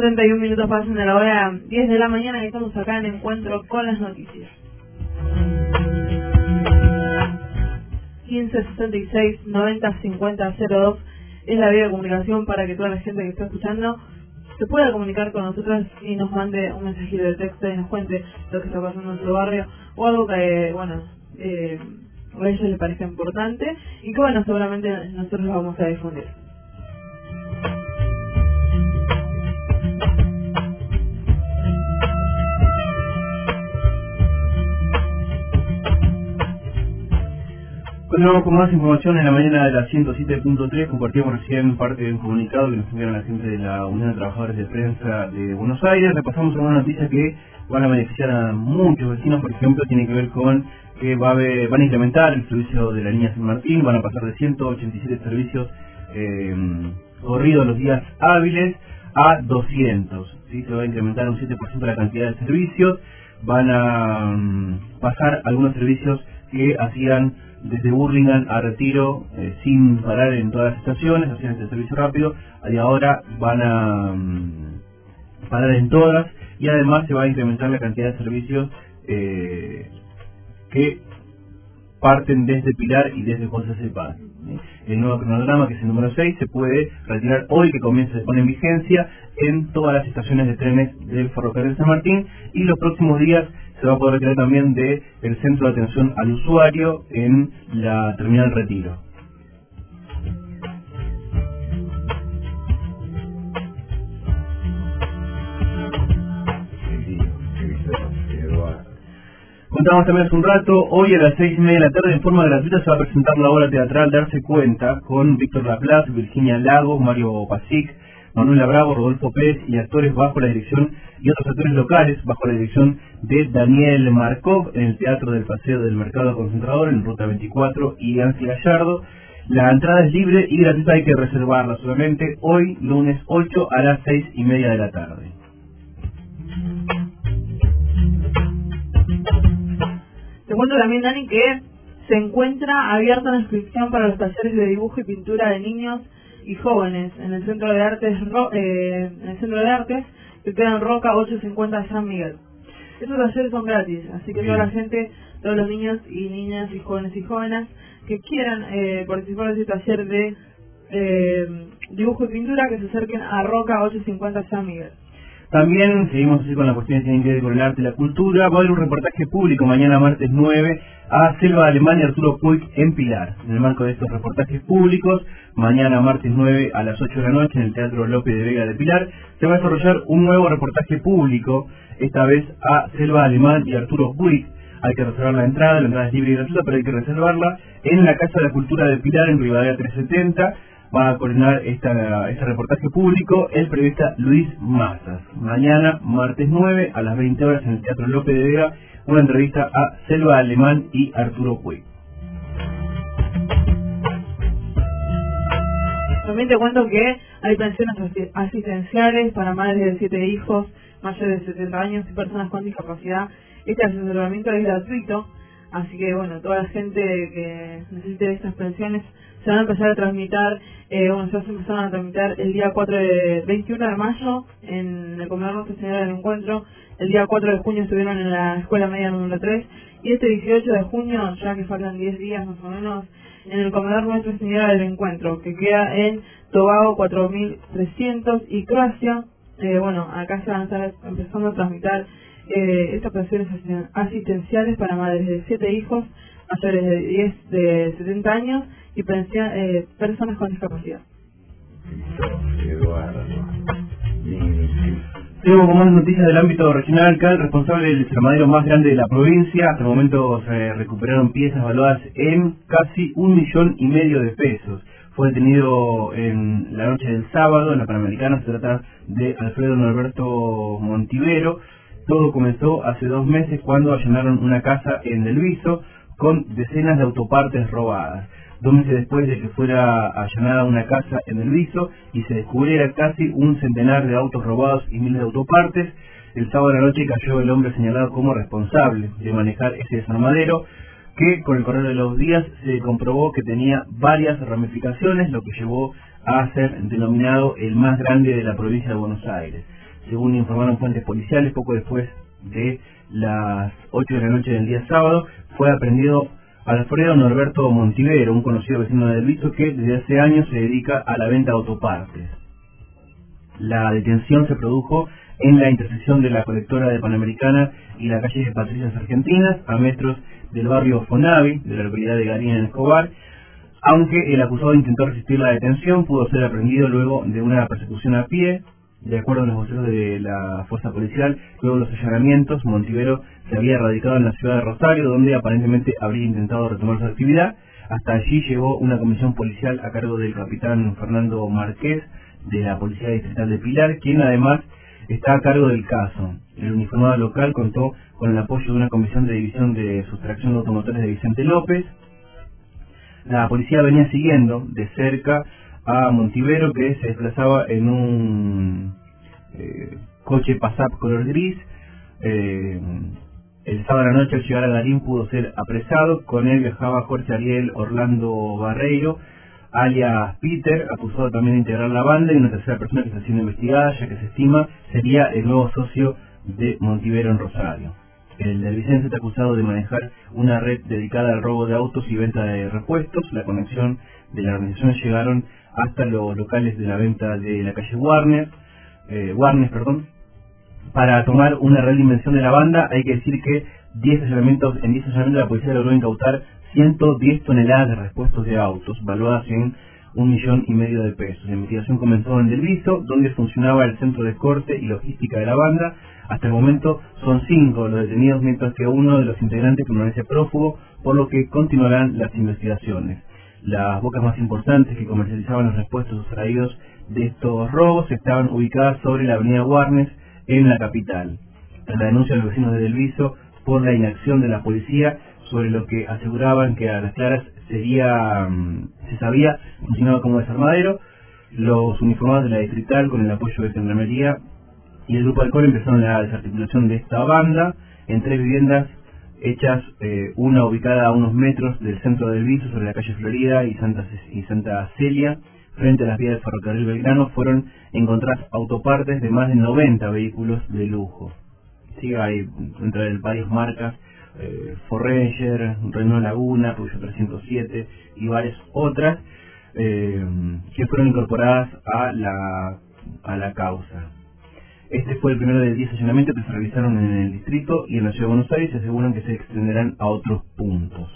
Treinta y un minutos pasan de la hora 10 de la mañana y estamos acá en Encuentro con las Noticias. 15 66 90 50 02 es la vía de comunicación para que toda la gente que está escuchando se pueda comunicar con nosotros y nos mande un mensajito de texto y nos cuente lo que está pasando en su barrio o algo que, bueno, eh, a ellos les parezca importante y que, bueno, seguramente nosotros lo vamos a difundir. Continuamos con más información en la mañana de la 107.3. Compartimos recién parte de un comunicado que nos enviaron la gente de la Unión de Trabajadores de Prensa de Buenos Aires. Repasamos algunas noticias que van a beneficiar a muchos vecinos. Por ejemplo, tiene que ver con que va a haber- van a incrementar el servicio de la línea San Martín. Van a pasar de 187 servicios eh, corridos los días hábiles a 200. ¿sí? Se va a incrementar un 7% la cantidad de servicios. Van a mm, pasar algunos servicios que hacían desde Burlingame a Retiro eh, sin parar en todas las estaciones, hacían este servicio rápido, y ahora van a mm, parar en todas y además se va a incrementar la cantidad de servicios eh, que parten desde Pilar y desde José Cepaz. El nuevo cronograma, que es el número 6, se puede retirar hoy, que comienza, se pone en vigencia en todas las estaciones de trenes del ferrocarril San Martín y los próximos días se va a poder retirar también de el centro de atención al usuario en la terminal Retiro. Contamos también hace un rato, hoy a las seis y media de la tarde en forma gratuita se va a presentar la obra teatral Darse Cuenta con Víctor Laplace, Virginia Lagos, Mario Pasic, Manuela Bravo, Rodolfo Pérez y actores bajo la dirección y otros actores locales bajo la dirección de Daniel Markov en el Teatro del Paseo del Mercado Concentrador en Ruta 24 y Ansi Gallardo. La entrada es libre y gratuita, hay que reservarla solamente hoy, lunes 8 a las 6 y media de la tarde. Te cuento también, Dani, que se encuentra abierta la inscripción para los talleres de dibujo y pintura de niños y jóvenes en el Centro de Artes Ro- eh, en el Centro de Artes que queda en Roca 850 San Miguel. Esos talleres son gratis, así que toda la gente, todos los niños y niñas y jóvenes y jóvenes que quieran eh, participar de ese taller de eh, dibujo y pintura que se acerquen a Roca 850 San Miguel. También seguimos así con las cuestiones que tienen que ver con el arte y la cultura. Va a haber un reportaje público mañana martes 9 a Selva Alemania Arturo Puig en Pilar. En el marco de estos reportajes públicos, mañana martes 9 a las 8 de la noche en el Teatro López de Vega de Pilar, se va a desarrollar un nuevo reportaje público, esta vez a Selva Alemán y Arturo Puig. Hay que reservar la entrada, la entrada es libre y gratuita, pero hay que reservarla en la Casa de la Cultura de Pilar en Rivadavia 370 va a coordinar esta, este reportaje público el periodista Luis Mazas. Mañana, martes 9, a las 20 horas en el Teatro López de Vega, una entrevista a Selva Alemán y Arturo Puig. También te cuento que hay pensiones asi- asistenciales para madres de siete hijos, mayores de 70 años y personas con discapacidad. Este asesoramiento es gratuito, así que bueno, toda la gente que necesite estas pensiones se van a empezar a tramitar, eh, bueno, ya se empezaron a tramitar el día 4 de 21 de mayo en el Comedor Nuestra Señora del Encuentro, el día 4 de junio estuvieron en la Escuela Media número 3 y este 18 de junio, ya que faltan 10 días más o menos, en el comedor Nuestra Señora del Encuentro, que queda en Tobago 4300 y Croacia. Eh, bueno, acá se van a estar empezando a tramitar eh, estas asisten- asistenciales para madres de 7 hijos, mayores de 10 de 70 años y eh, personas con discapacidad. Tengo como más noticias del ámbito regional que el responsable del desarmadero más grande de la provincia. Hasta el momento se recuperaron piezas valuadas en casi un millón y medio de pesos. Fue detenido en la noche del sábado en la Panamericana. Se trata de Alfredo Norberto Montivero. Todo comenzó hace dos meses cuando allanaron una casa en Del Viso con decenas de autopartes robadas. Dos meses después de que fuera allanada una casa en el Viso y se descubriera casi un centenar de autos robados y miles de autopartes, el sábado de la noche cayó el hombre señalado como responsable de manejar ese desarmadero, que con el correr de los días se comprobó que tenía varias ramificaciones, lo que llevó a ser denominado el más grande de la provincia de Buenos Aires. Según informaron fuentes policiales, poco después de las 8 de la noche del día sábado, fue aprendido Alfredo Norberto Montivero, un conocido vecino del Viso que desde hace años se dedica a la venta de autopartes. La detención se produjo en la intersección de la colectora de Panamericana y la calle de Patricias Argentinas, a metros del barrio Fonavi, de la localidad de Garín en Escobar, aunque el acusado intentó resistir la detención, pudo ser aprendido luego de una persecución a pie. De acuerdo a los voceros de la fuerza policial, luego de los allanamientos, Montivero se había radicado en la ciudad de Rosario, donde aparentemente habría intentado retomar su actividad. Hasta allí llegó una comisión policial a cargo del capitán Fernando Márquez, de la Policía Distrital de Pilar, quien además está a cargo del caso. El uniformado local contó con el apoyo de una comisión de división de sustracción de automotores de Vicente López. La policía venía siguiendo de cerca a Montivero que se desplazaba en un eh, coche Passat color gris. Eh, el sábado a la noche al llegar a Garín pudo ser apresado. Con él viajaba Jorge Ariel Orlando Barreiro, alias Peter, acusado también de integrar la banda y una tercera persona que está siendo investigada, ya que se estima sería el nuevo socio de Montivero en Rosario. El del Vicente está acusado de manejar una red dedicada al robo de autos y venta de repuestos. La conexión de la organización llegaron hasta los locales de la venta de la calle Warner, eh, Warner, perdón. Para tomar una real dimensión de la banda hay que decir que 10 allanamientos, en 10 allanamientos la policía logró incautar 110 toneladas de repuestos de autos, valuadas en un millón y medio de pesos. La investigación comenzó en Del Viso, donde funcionaba el centro de corte y logística de la banda. Hasta el momento son cinco los detenidos, mientras que uno de los integrantes permanece prófugo, por lo que continuarán las investigaciones. Las bocas más importantes que comercializaban los repuestos extraídos de estos robos estaban ubicadas sobre la avenida Warnes en la capital. Tras la denuncia de los vecinos de Del Viso por la inacción de la policía, sobre lo que aseguraban que a las claras sería, mm, se sabía, funcionaba como desarmadero. Los uniformados de la distrital, con el apoyo de Gendarmería y el grupo Alcohol, empezaron la desarticulación de esta banda en tres viviendas hechas, eh, una ubicada a unos metros del centro del Viso, sobre la calle Florida y Santa, y Santa Celia, frente a las vías del ferrocarril Belgrano, fueron encontradas autopartes de más de 90 vehículos de lujo. Sí, hay entre varias marcas, eh, Forranger, Renault Laguna, Peugeot 307 y varias otras eh, que fueron incorporadas a la, a la causa. Este fue el primero de 10 allanamientos que se realizaron en el distrito y en la ciudad de Buenos Aires y aseguran que se extenderán a otros puntos.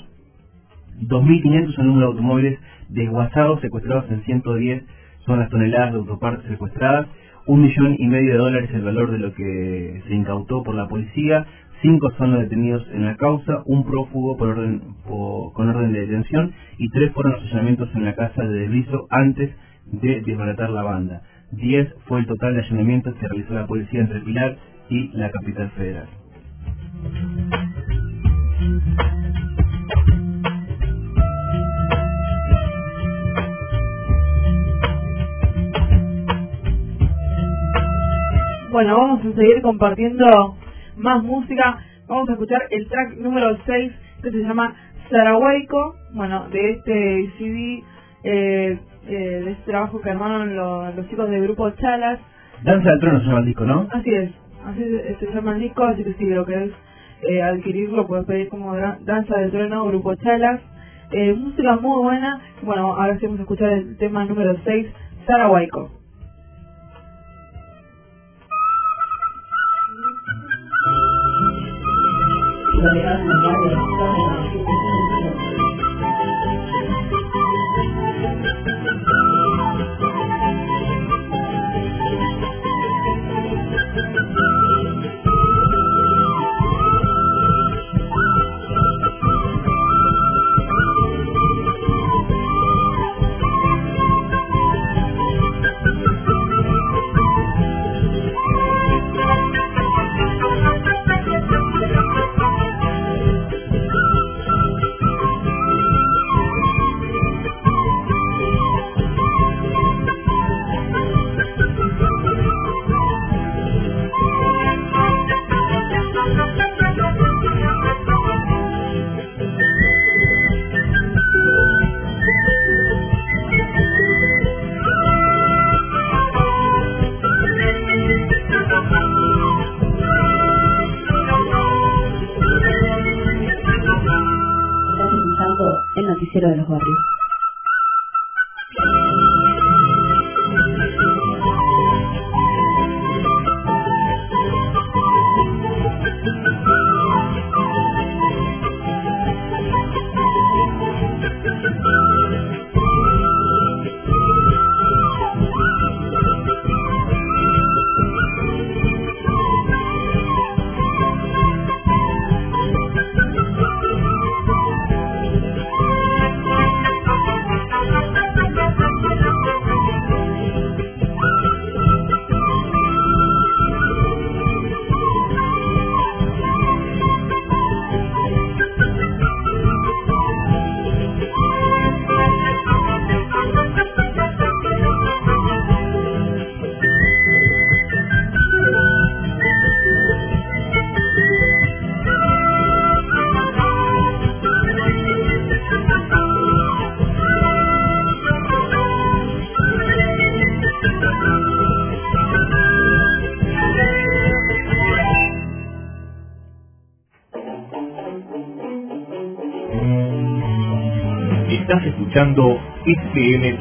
2.500 son de automóviles desguazados secuestrados en 110 son las toneladas de autopartes secuestradas, un millón y medio de dólares el valor de lo que se incautó por la policía, cinco son los detenidos en la causa, un prófugo por orden, po- con orden de detención y tres fueron los allanamientos en la casa de Desviso antes de desbaratar la banda. Diez fue el total de allanamientos que realizó la policía entre Pilar y la capital federal. Bueno, vamos a seguir compartiendo más música. Vamos a escuchar el track número 6 que se llama Sarahuaico. Bueno, de este CD, eh, eh, de este trabajo que armaron lo- los chicos del grupo Chalas. Danza del Trono se llama el disco, ¿no? Así es, así se, se llama el disco, así que si lo querés eh, adquirirlo, puedes pedir como Danza del Trono, Grupo Chalas. Eh, música muy buena. Bueno, ahora sí vamos a escuchar el tema número 6, Sarahuaico. Escuchando FM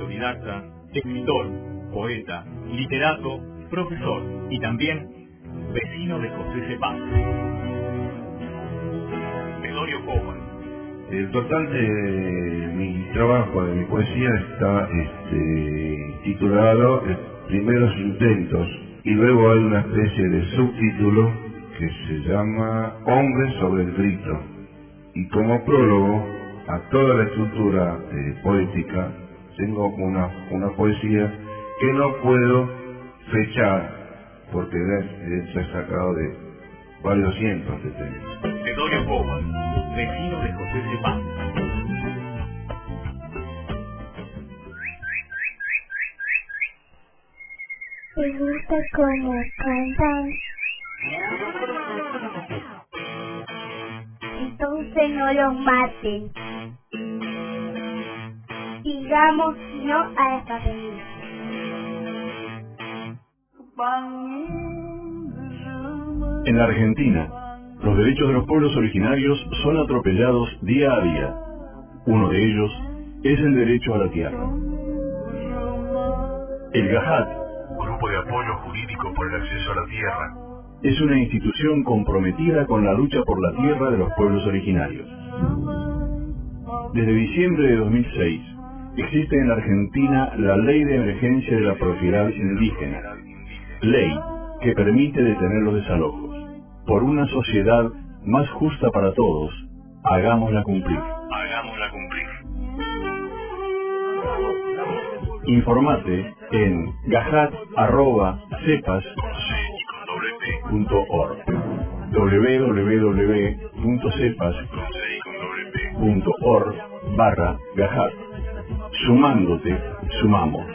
autodidacta, escritor, poeta, literato, profesor y también vecino de José Cepaz. Pedonio Cowell. El total de mi trabajo, de mi poesía, está este, titulado eh, Primeros Intentos y luego hay una especie de subtítulo que se llama Hombre sobre el grito. Y como prólogo a toda la estructura eh, poética, tengo una, una poesía que no puedo fechar porque es, es sacado de varios cientos de temas. Pedonio Cowell, vecino de José Cepaz. ¿Te gusta cómo cantan? Entonces no los maten. Digamos no a esta. En la Argentina, los derechos de los pueblos originarios son atropellados día a día. Uno de ellos es el derecho a la tierra. El GAJAT, Grupo de Apoyo Jurídico por el Acceso a la Tierra, es una institución comprometida con la lucha por la tierra de los pueblos originarios. Desde diciembre de 2006, existe en la Argentina la Ley de Emergencia de la Propiedad Indígena, ley que permite detener los desalojos. Por una sociedad más justa para todos, hagámosla cumplir. Hagámosla cumplir. Informate en gajat.cepas.org www.cepas.org barra gajat sumándote, sumamos.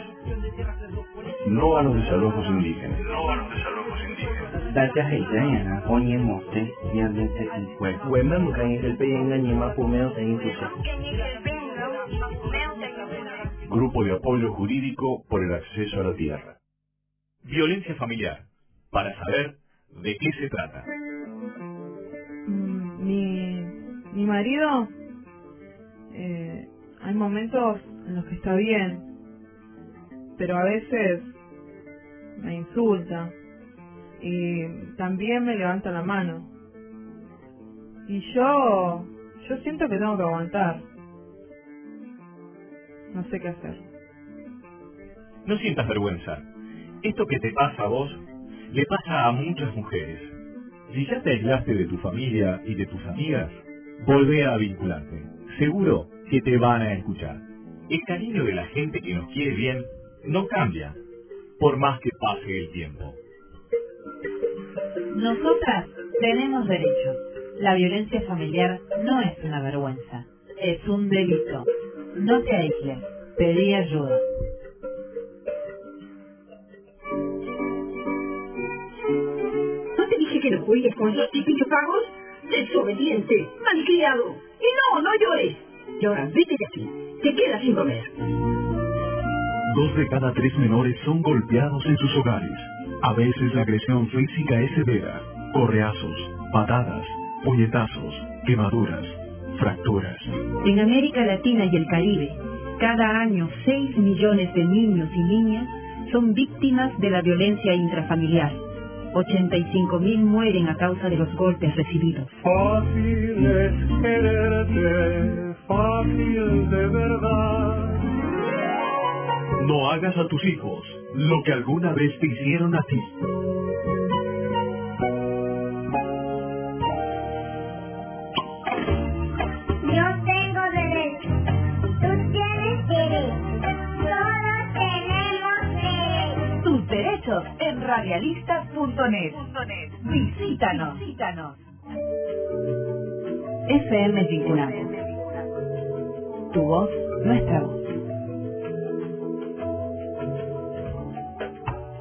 No a los desalojos indígenas. No a los desalojos indígenas. Grupo de apoyo jurídico por el acceso a la tierra. Violencia familiar. Para saber de qué se trata. Mm, mi, mi marido, eh, hay momentos en los que está bien, pero a veces me insulta y también me levanta la mano. Y yo, yo siento que tengo que aguantar. No sé qué hacer. No sientas vergüenza. Esto que te pasa a vos le pasa a muchas mujeres. Si ya te aislaste de tu familia y de tus amigas, volvé a vincularte. Seguro que te van a escuchar. El cariño de la gente que nos quiere bien no cambia, por más que pase el tiempo. Nosotras tenemos derechos. La violencia familiar no es una vergüenza, es un delito. No te aísles, pedí ayuda. ¿No te dije que no juegues con los típicos pagos? Desobediente, malcriado. Y no, no llores. Lloras, vete de aquí. Te quedas sin comer. Dos de cada tres menores son golpeados en sus hogares. A veces la agresión física es severa. Correazos, patadas, puñetazos, quemaduras, fracturas. En América Latina y el Caribe, cada año 6 millones de niños y niñas son víctimas de la violencia intrafamiliar. 85 mil mueren a causa de los golpes recibidos. Fácil es quererte, fácil de verdad. No hagas a tus hijos lo que alguna vez te hicieron a ti. Yo tengo radialistas.net. Visítanos. Visítanos. FM Vinculante. Tu voz, nuestra voz.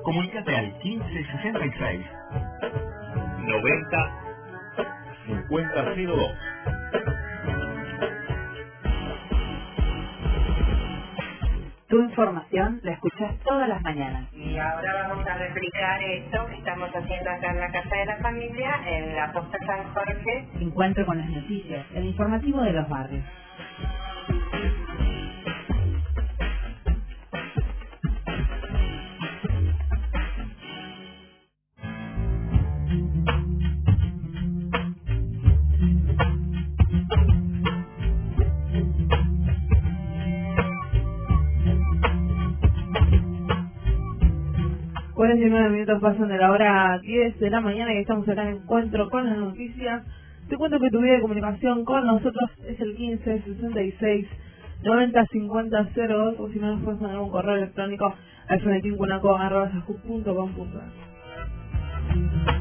Comunícate al 1566 90 5002. Información la escuchas todas las mañanas. Y ahora vamos a replicar esto que estamos haciendo acá en la Casa de la Familia, en la Posta San Jorge. Encuentro con las noticias, el informativo de los barrios. Cuarenta y nueve minutos pasan de la hora 10 de la mañana y estamos acá en encuentro con las noticias. Te cuento que tu vida de comunicación con nosotros es el 15 66 90 50 02 o si no nos puedes mandar un correo electrónico al fonetincunaco.com.ar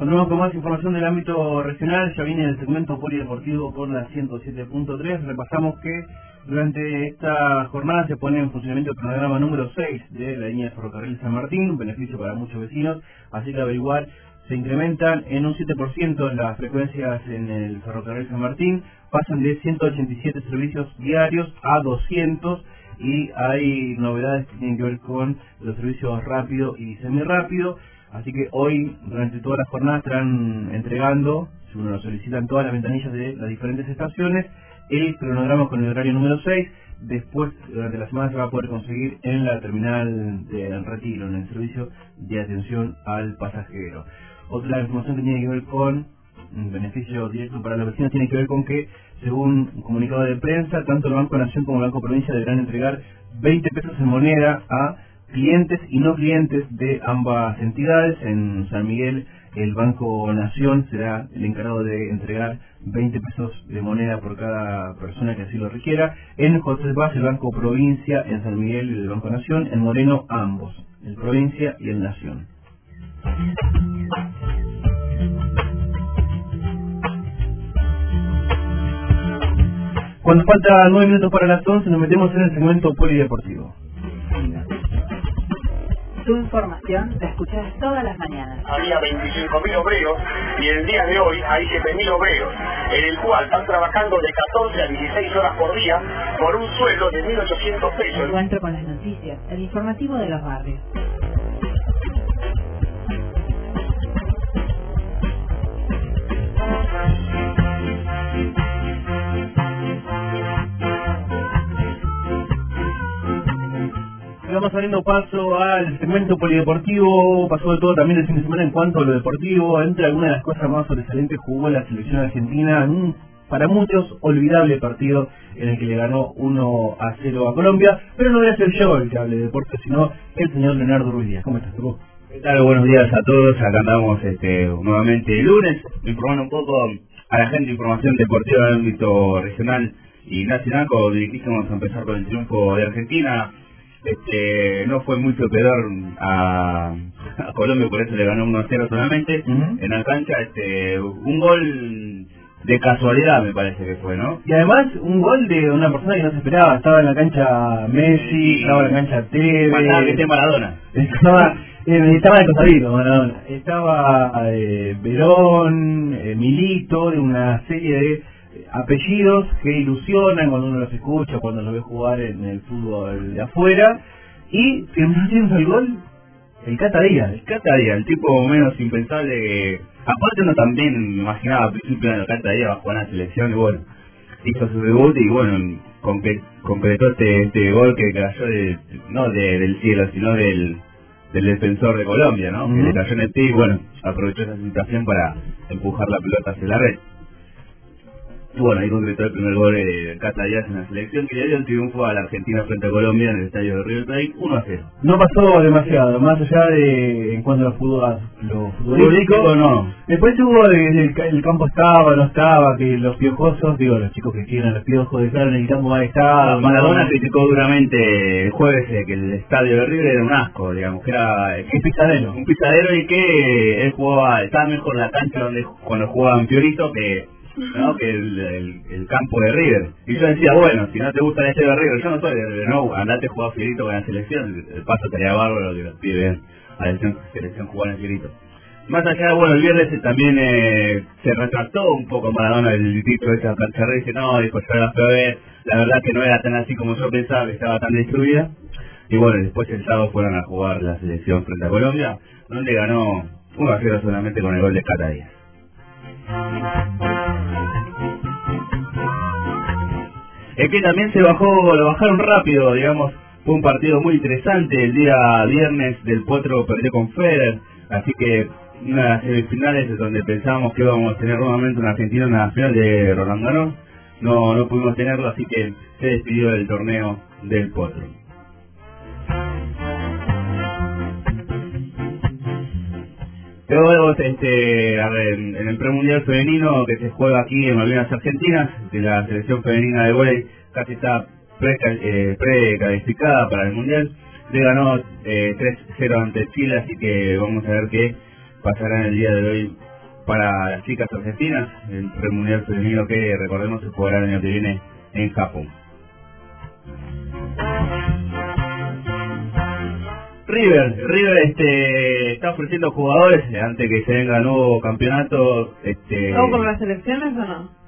Continuamos con más información del ámbito regional, ya viene el segmento polideportivo por la 107.3. Repasamos que durante esta jornada se pone en funcionamiento el cronograma número 6 de la línea de ferrocarril San Martín, un beneficio para muchos vecinos, así que averiguar se incrementan en un 7% las frecuencias en el ferrocarril San Martín, pasan de 187 servicios diarios a 200 y hay novedades que tienen que ver con los servicios rápido y semirápido. Así que hoy, durante toda la jornada, estarán entregando, si uno lo solicita todas las ventanillas de las diferentes estaciones, el cronograma con el horario número 6. Después, durante la semana, se va a poder conseguir en la terminal de retiro, en el servicio de atención al pasajero. Otra información que tiene que ver con beneficio directo para los vecinos tiene que ver con que, según un comunicado de prensa, tanto el Banco Nación como el Banco Provincia deberán entregar 20 pesos en moneda a clientes y no clientes de ambas entidades. En San Miguel, el Banco Nación será el encargado de entregar 20 pesos de moneda por cada persona que así lo requiera. En José Vaz, el Banco Provincia, en San Miguel, el Banco Nación, en Moreno, ambos, el Provincia y el Nación. Cuando falta 9 minutos para las 11, nos metemos en el segmento polideportivo. Tu información la escuchas todas las mañanas. Había 25.000 obreros y el día de hoy hay 7.000 obreros, en el cual están trabajando de 14 a 16 horas por día por un sueldo de 1.800 pesos. Encuentro con las noticias, el informativo de los barrios. Vamos abriendo paso al segmento polideportivo, pasó de todo también el fin de semana en cuanto a lo deportivo, entre algunas de las cosas más sobresalientes jugó la selección argentina en un, para muchos, olvidable partido en el que le ganó 1 a 0 a Colombia, pero no voy a ser yo el que hable de deporte, sino el señor Leonardo Ruiz. ¿Cómo estás, Tuco? ¿Qué tal? Buenos días a todos. Acá andamos este, nuevamente el lunes, informando un poco a la gente información deportiva del ámbito regional y nacional. Como dijimos a empezar con el triunfo de Argentina. Este, no fue muy superior a, a Colombia, por eso le ganó 1 a 0 solamente. En la cancha, este, un gol de casualidad me parece que fue, ¿no? Y además, un gol de una persona que no se esperaba. Estaba en la cancha Messi, estaba en la cancha Tevez. Faltaba que esté Maradona. Estaba, eh, estaba de costadito, Maradona. Estaba eh, Verón, eh, Milito, de una serie de apellidos que ilusionan cuando uno los escucha, cuando los ve jugar en el fútbol de afuera. Y haciendo el gol el Cata Díaz. El Cata Díaz, el tipo menos impensable que... Aparte uno también imaginaba al principio en el Cata Díaz va a jugar en la selección y bueno, hizo su debut y bueno, concre- concretó este, este gol que cayó de, no de, del cielo, sino del, del defensor de Colombia, ¿no? Que Ujú. le cayó en el pie y bueno, aprovechó esa situación para empujar la pelota hacia la red. Y bueno, ahí concretó el primer gol de Cata Díaz en la selección que le dio el triunfo a la Argentina frente a Colombia en el estadio de River Plate 1 a 0. No pasó demasiado, más allá de en cuanto a lo, futbolístico. No. Después hubo que el campo estaba, no estaba, que los piojosos, digo, los chicos que quieren los piojos, dejaron el campo ahí está. Maradona criticó duramente el jueves eh, que el estadio de River era un asco, digamos, que era eh, Un pisadero. un pisadero y que él jugaba, estaba mejor la cancha donde cuando jugaban Piorito que, ¿no? que el, campo de River. Y yo decía, bueno, si no te gusta estadio de River, yo no soy de no, andate a jugar Fiorito con la selección, el, paso estaría bárbaro que los pibes a la selección, selección jugar en Fiorito. Más allá, bueno, el viernes también eh, se retractó un poco Maradona el título de esa cancha dice, no, dijo, yo la a ver, la verdad que no era tan así como yo pensaba, que estaba tan destruida. Y bueno, después el sábado fueron a jugar la selección frente a Colombia, donde ganó 1 a 0 solamente con el gol de Cata Es que también se bajó, lo bajaron rápido, digamos, fue un partido muy interesante el día viernes del Potro perdió con Federer, así que una de las semifinales donde pensábamos que íbamos a tener nuevamente una Argentina en la final de Roland Garros, no, no pudimos tenerlo, así que se despidió del torneo del Potro. Luego, este, a ver, en el premundial femenino que se juega aquí en Malvinas Argentinas, de la selección femenina de volei casi está eh, precalificada para el mundial, le ganó eh, 3-0 ante Chile, así que vamos a ver qué pasará en el día de hoy para las chicas argentinas, el premundial femenino que recordemos se jugará el año que viene en Japón. River, River este está ofreciendo jugadores eh, antes que se venga el nuevo campeonato, este ¿Todo con las elecciones o no?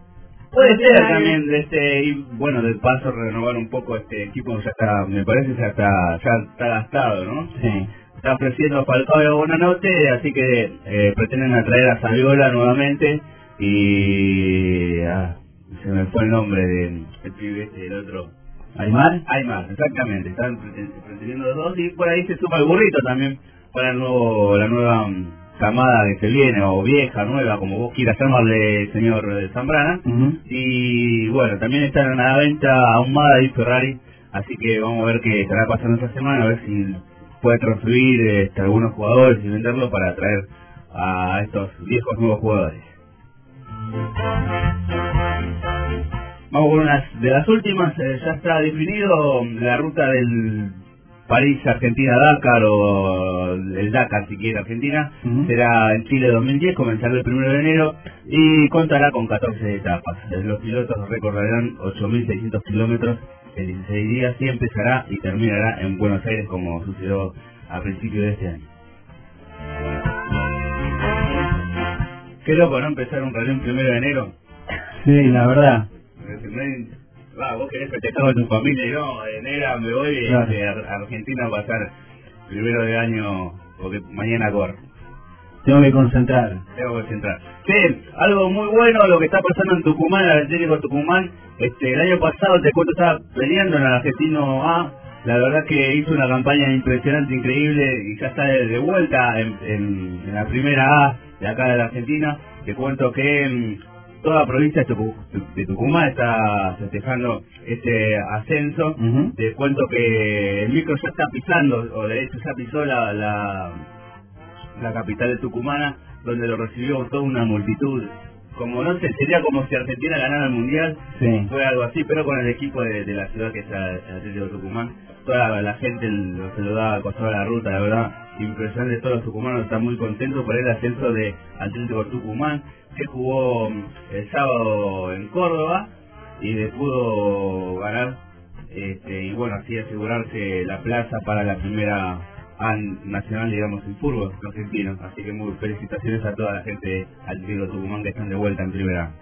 puede ser también de este y bueno del paso renovar un poco este equipo ya está, me parece ya está ya está gastado, ¿no? Sí. Está ofreciendo a Falcao y a Bonanote, así que eh, pretenden atraer a Saviola nuevamente y ah, se me fue el nombre del el pibe este, el otro. ¿Aymar? Aymar, exactamente. Están preten- pretendiendo los dos y por ahí se suma el burrito también para el nuevo, la nueva mm, camada que se viene, o vieja, nueva, como vos quieras llamarle, señor eh, Zambrana. Y bueno, también están a la venta Ahumada y Ferrari, así que vamos a ver qué estará pasando esta semana, a ver si puede transferir este, algunos jugadores y venderlos para atraer a estos viejos nuevos jugadores. Vamos con unas de las últimas, eh, ya está definido la ruta del París Argentina Dakar o el Dakar si quiere Argentina, será en Chile 2010, comenzará el 1 de enero y contará con 14 etapas. Los pilotos recorrerán 8.600 kilómetros en 16 días y empezará y terminará en Buenos Aires como sucedió a principios de este año. Qué loco, ¿no? Empezar un rally el 1 de enero. Sí, la verdad. Va, vos querés festejar con tu familia y no, de enero me voy Claro. a a Argentina a pasar primero de año, porque mañana corre. Tengo que concentrar. Tengo que centrar. Sí, algo muy bueno lo que está pasando en Tucumán, el Atlético Tucumán. Este, el año pasado te cuento estaba peleando en el Argentino A. La verdad que hizo una campaña impresionante, increíble y ya está de, de vuelta en, en- en la primera A de acá de la Argentina. Te cuento que mm, toda la provincia de, Tucu- de Tucumán está festejando este ascenso. Te cuento que el micro ya está pisando, o de hecho ya pisó la, la, la capital de Tucumana, donde lo recibió toda una multitud. Como no sé, sería como si Argentina ganara el mundial, Sí. fue algo así, pero con el equipo de, de la ciudad que es el Atlético de Tucumán. Toda la, gente lo saludaba, pasaba la ruta, la verdad, impresionante. Todos los tucumanos están muy contentos por el ascenso de Atlético Tucumán, que jugó mm, el sábado en Córdoba y le pudo ganar este, y bueno, así asegurarse la plaza para la primera A nacional, digamos, en fútbol argentino. Así que muy felicitaciones a toda la gente de Atlético Tucumán que están de vuelta en primera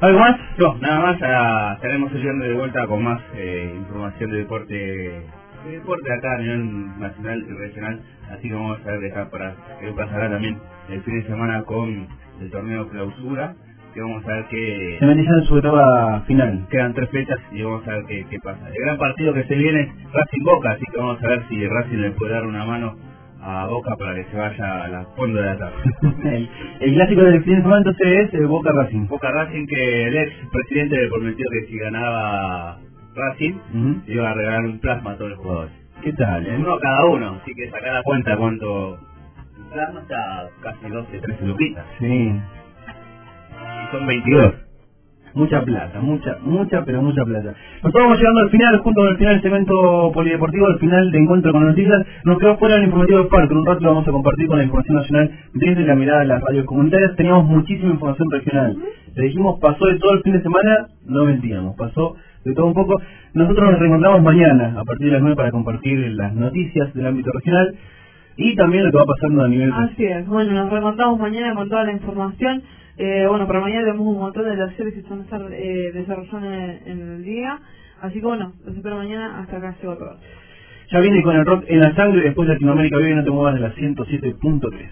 ¿Algo más? No, nada más. ah, estaremos viernes de vuelta con más eh, información de deporte de deporte acá a nivel nacional y regional. Así que vamos a ver está para, qué pasará también el fin de semana con el torneo clausura. Que vamos a ver qué. Se en su etapa final. Quedan tres fechas y vamos a ver qué, qué pasa. El gran partido que se viene es Racing Boca, así que vamos a ver si Racing le puede dar una mano a Boca para que se vaya a la fondo de la tabla. el, el clásico del fin de semana entonces es eh, Boca Racing. Boca Racing que el ex presidente le prometió que si ganaba Racing iba a regalar un plasma a todos los jugadores. ¿Qué tal? eh? Uno a cada uno, así que sacar la cuenta cuánto plasma está casi 12, 13 luquitas. Sí. Y son 22. Mucha plata, mucha, mucha, pero mucha plata. Nos estamos llegando al final, junto con el final del segmento polideportivo, al final de Encuentro con Noticias. Nos quedó fuera el informativo de Parque, un rato lo vamos a compartir con la información nacional desde la mirada de las radios comunitarias. Teníamos muchísima información regional. Le dijimos, pasó de todo el fin de semana, no mentíamos, pasó de todo un poco. Nosotros nos reencontramos mañana, a partir de las 9, para compartir las noticias del ámbito regional y también lo que va pasando a nivel... Así es, bueno, nos reencontramos mañana con toda la información. Eh, bueno, para mañana tenemos un montón de talleres que estar eh, desarrollando en, en el día. Así que bueno, los espero mañana. Hasta acá llegó todo. Ya viene con el rock en la sangre, después Latinoamérica vive, no te muevas de la 107.3.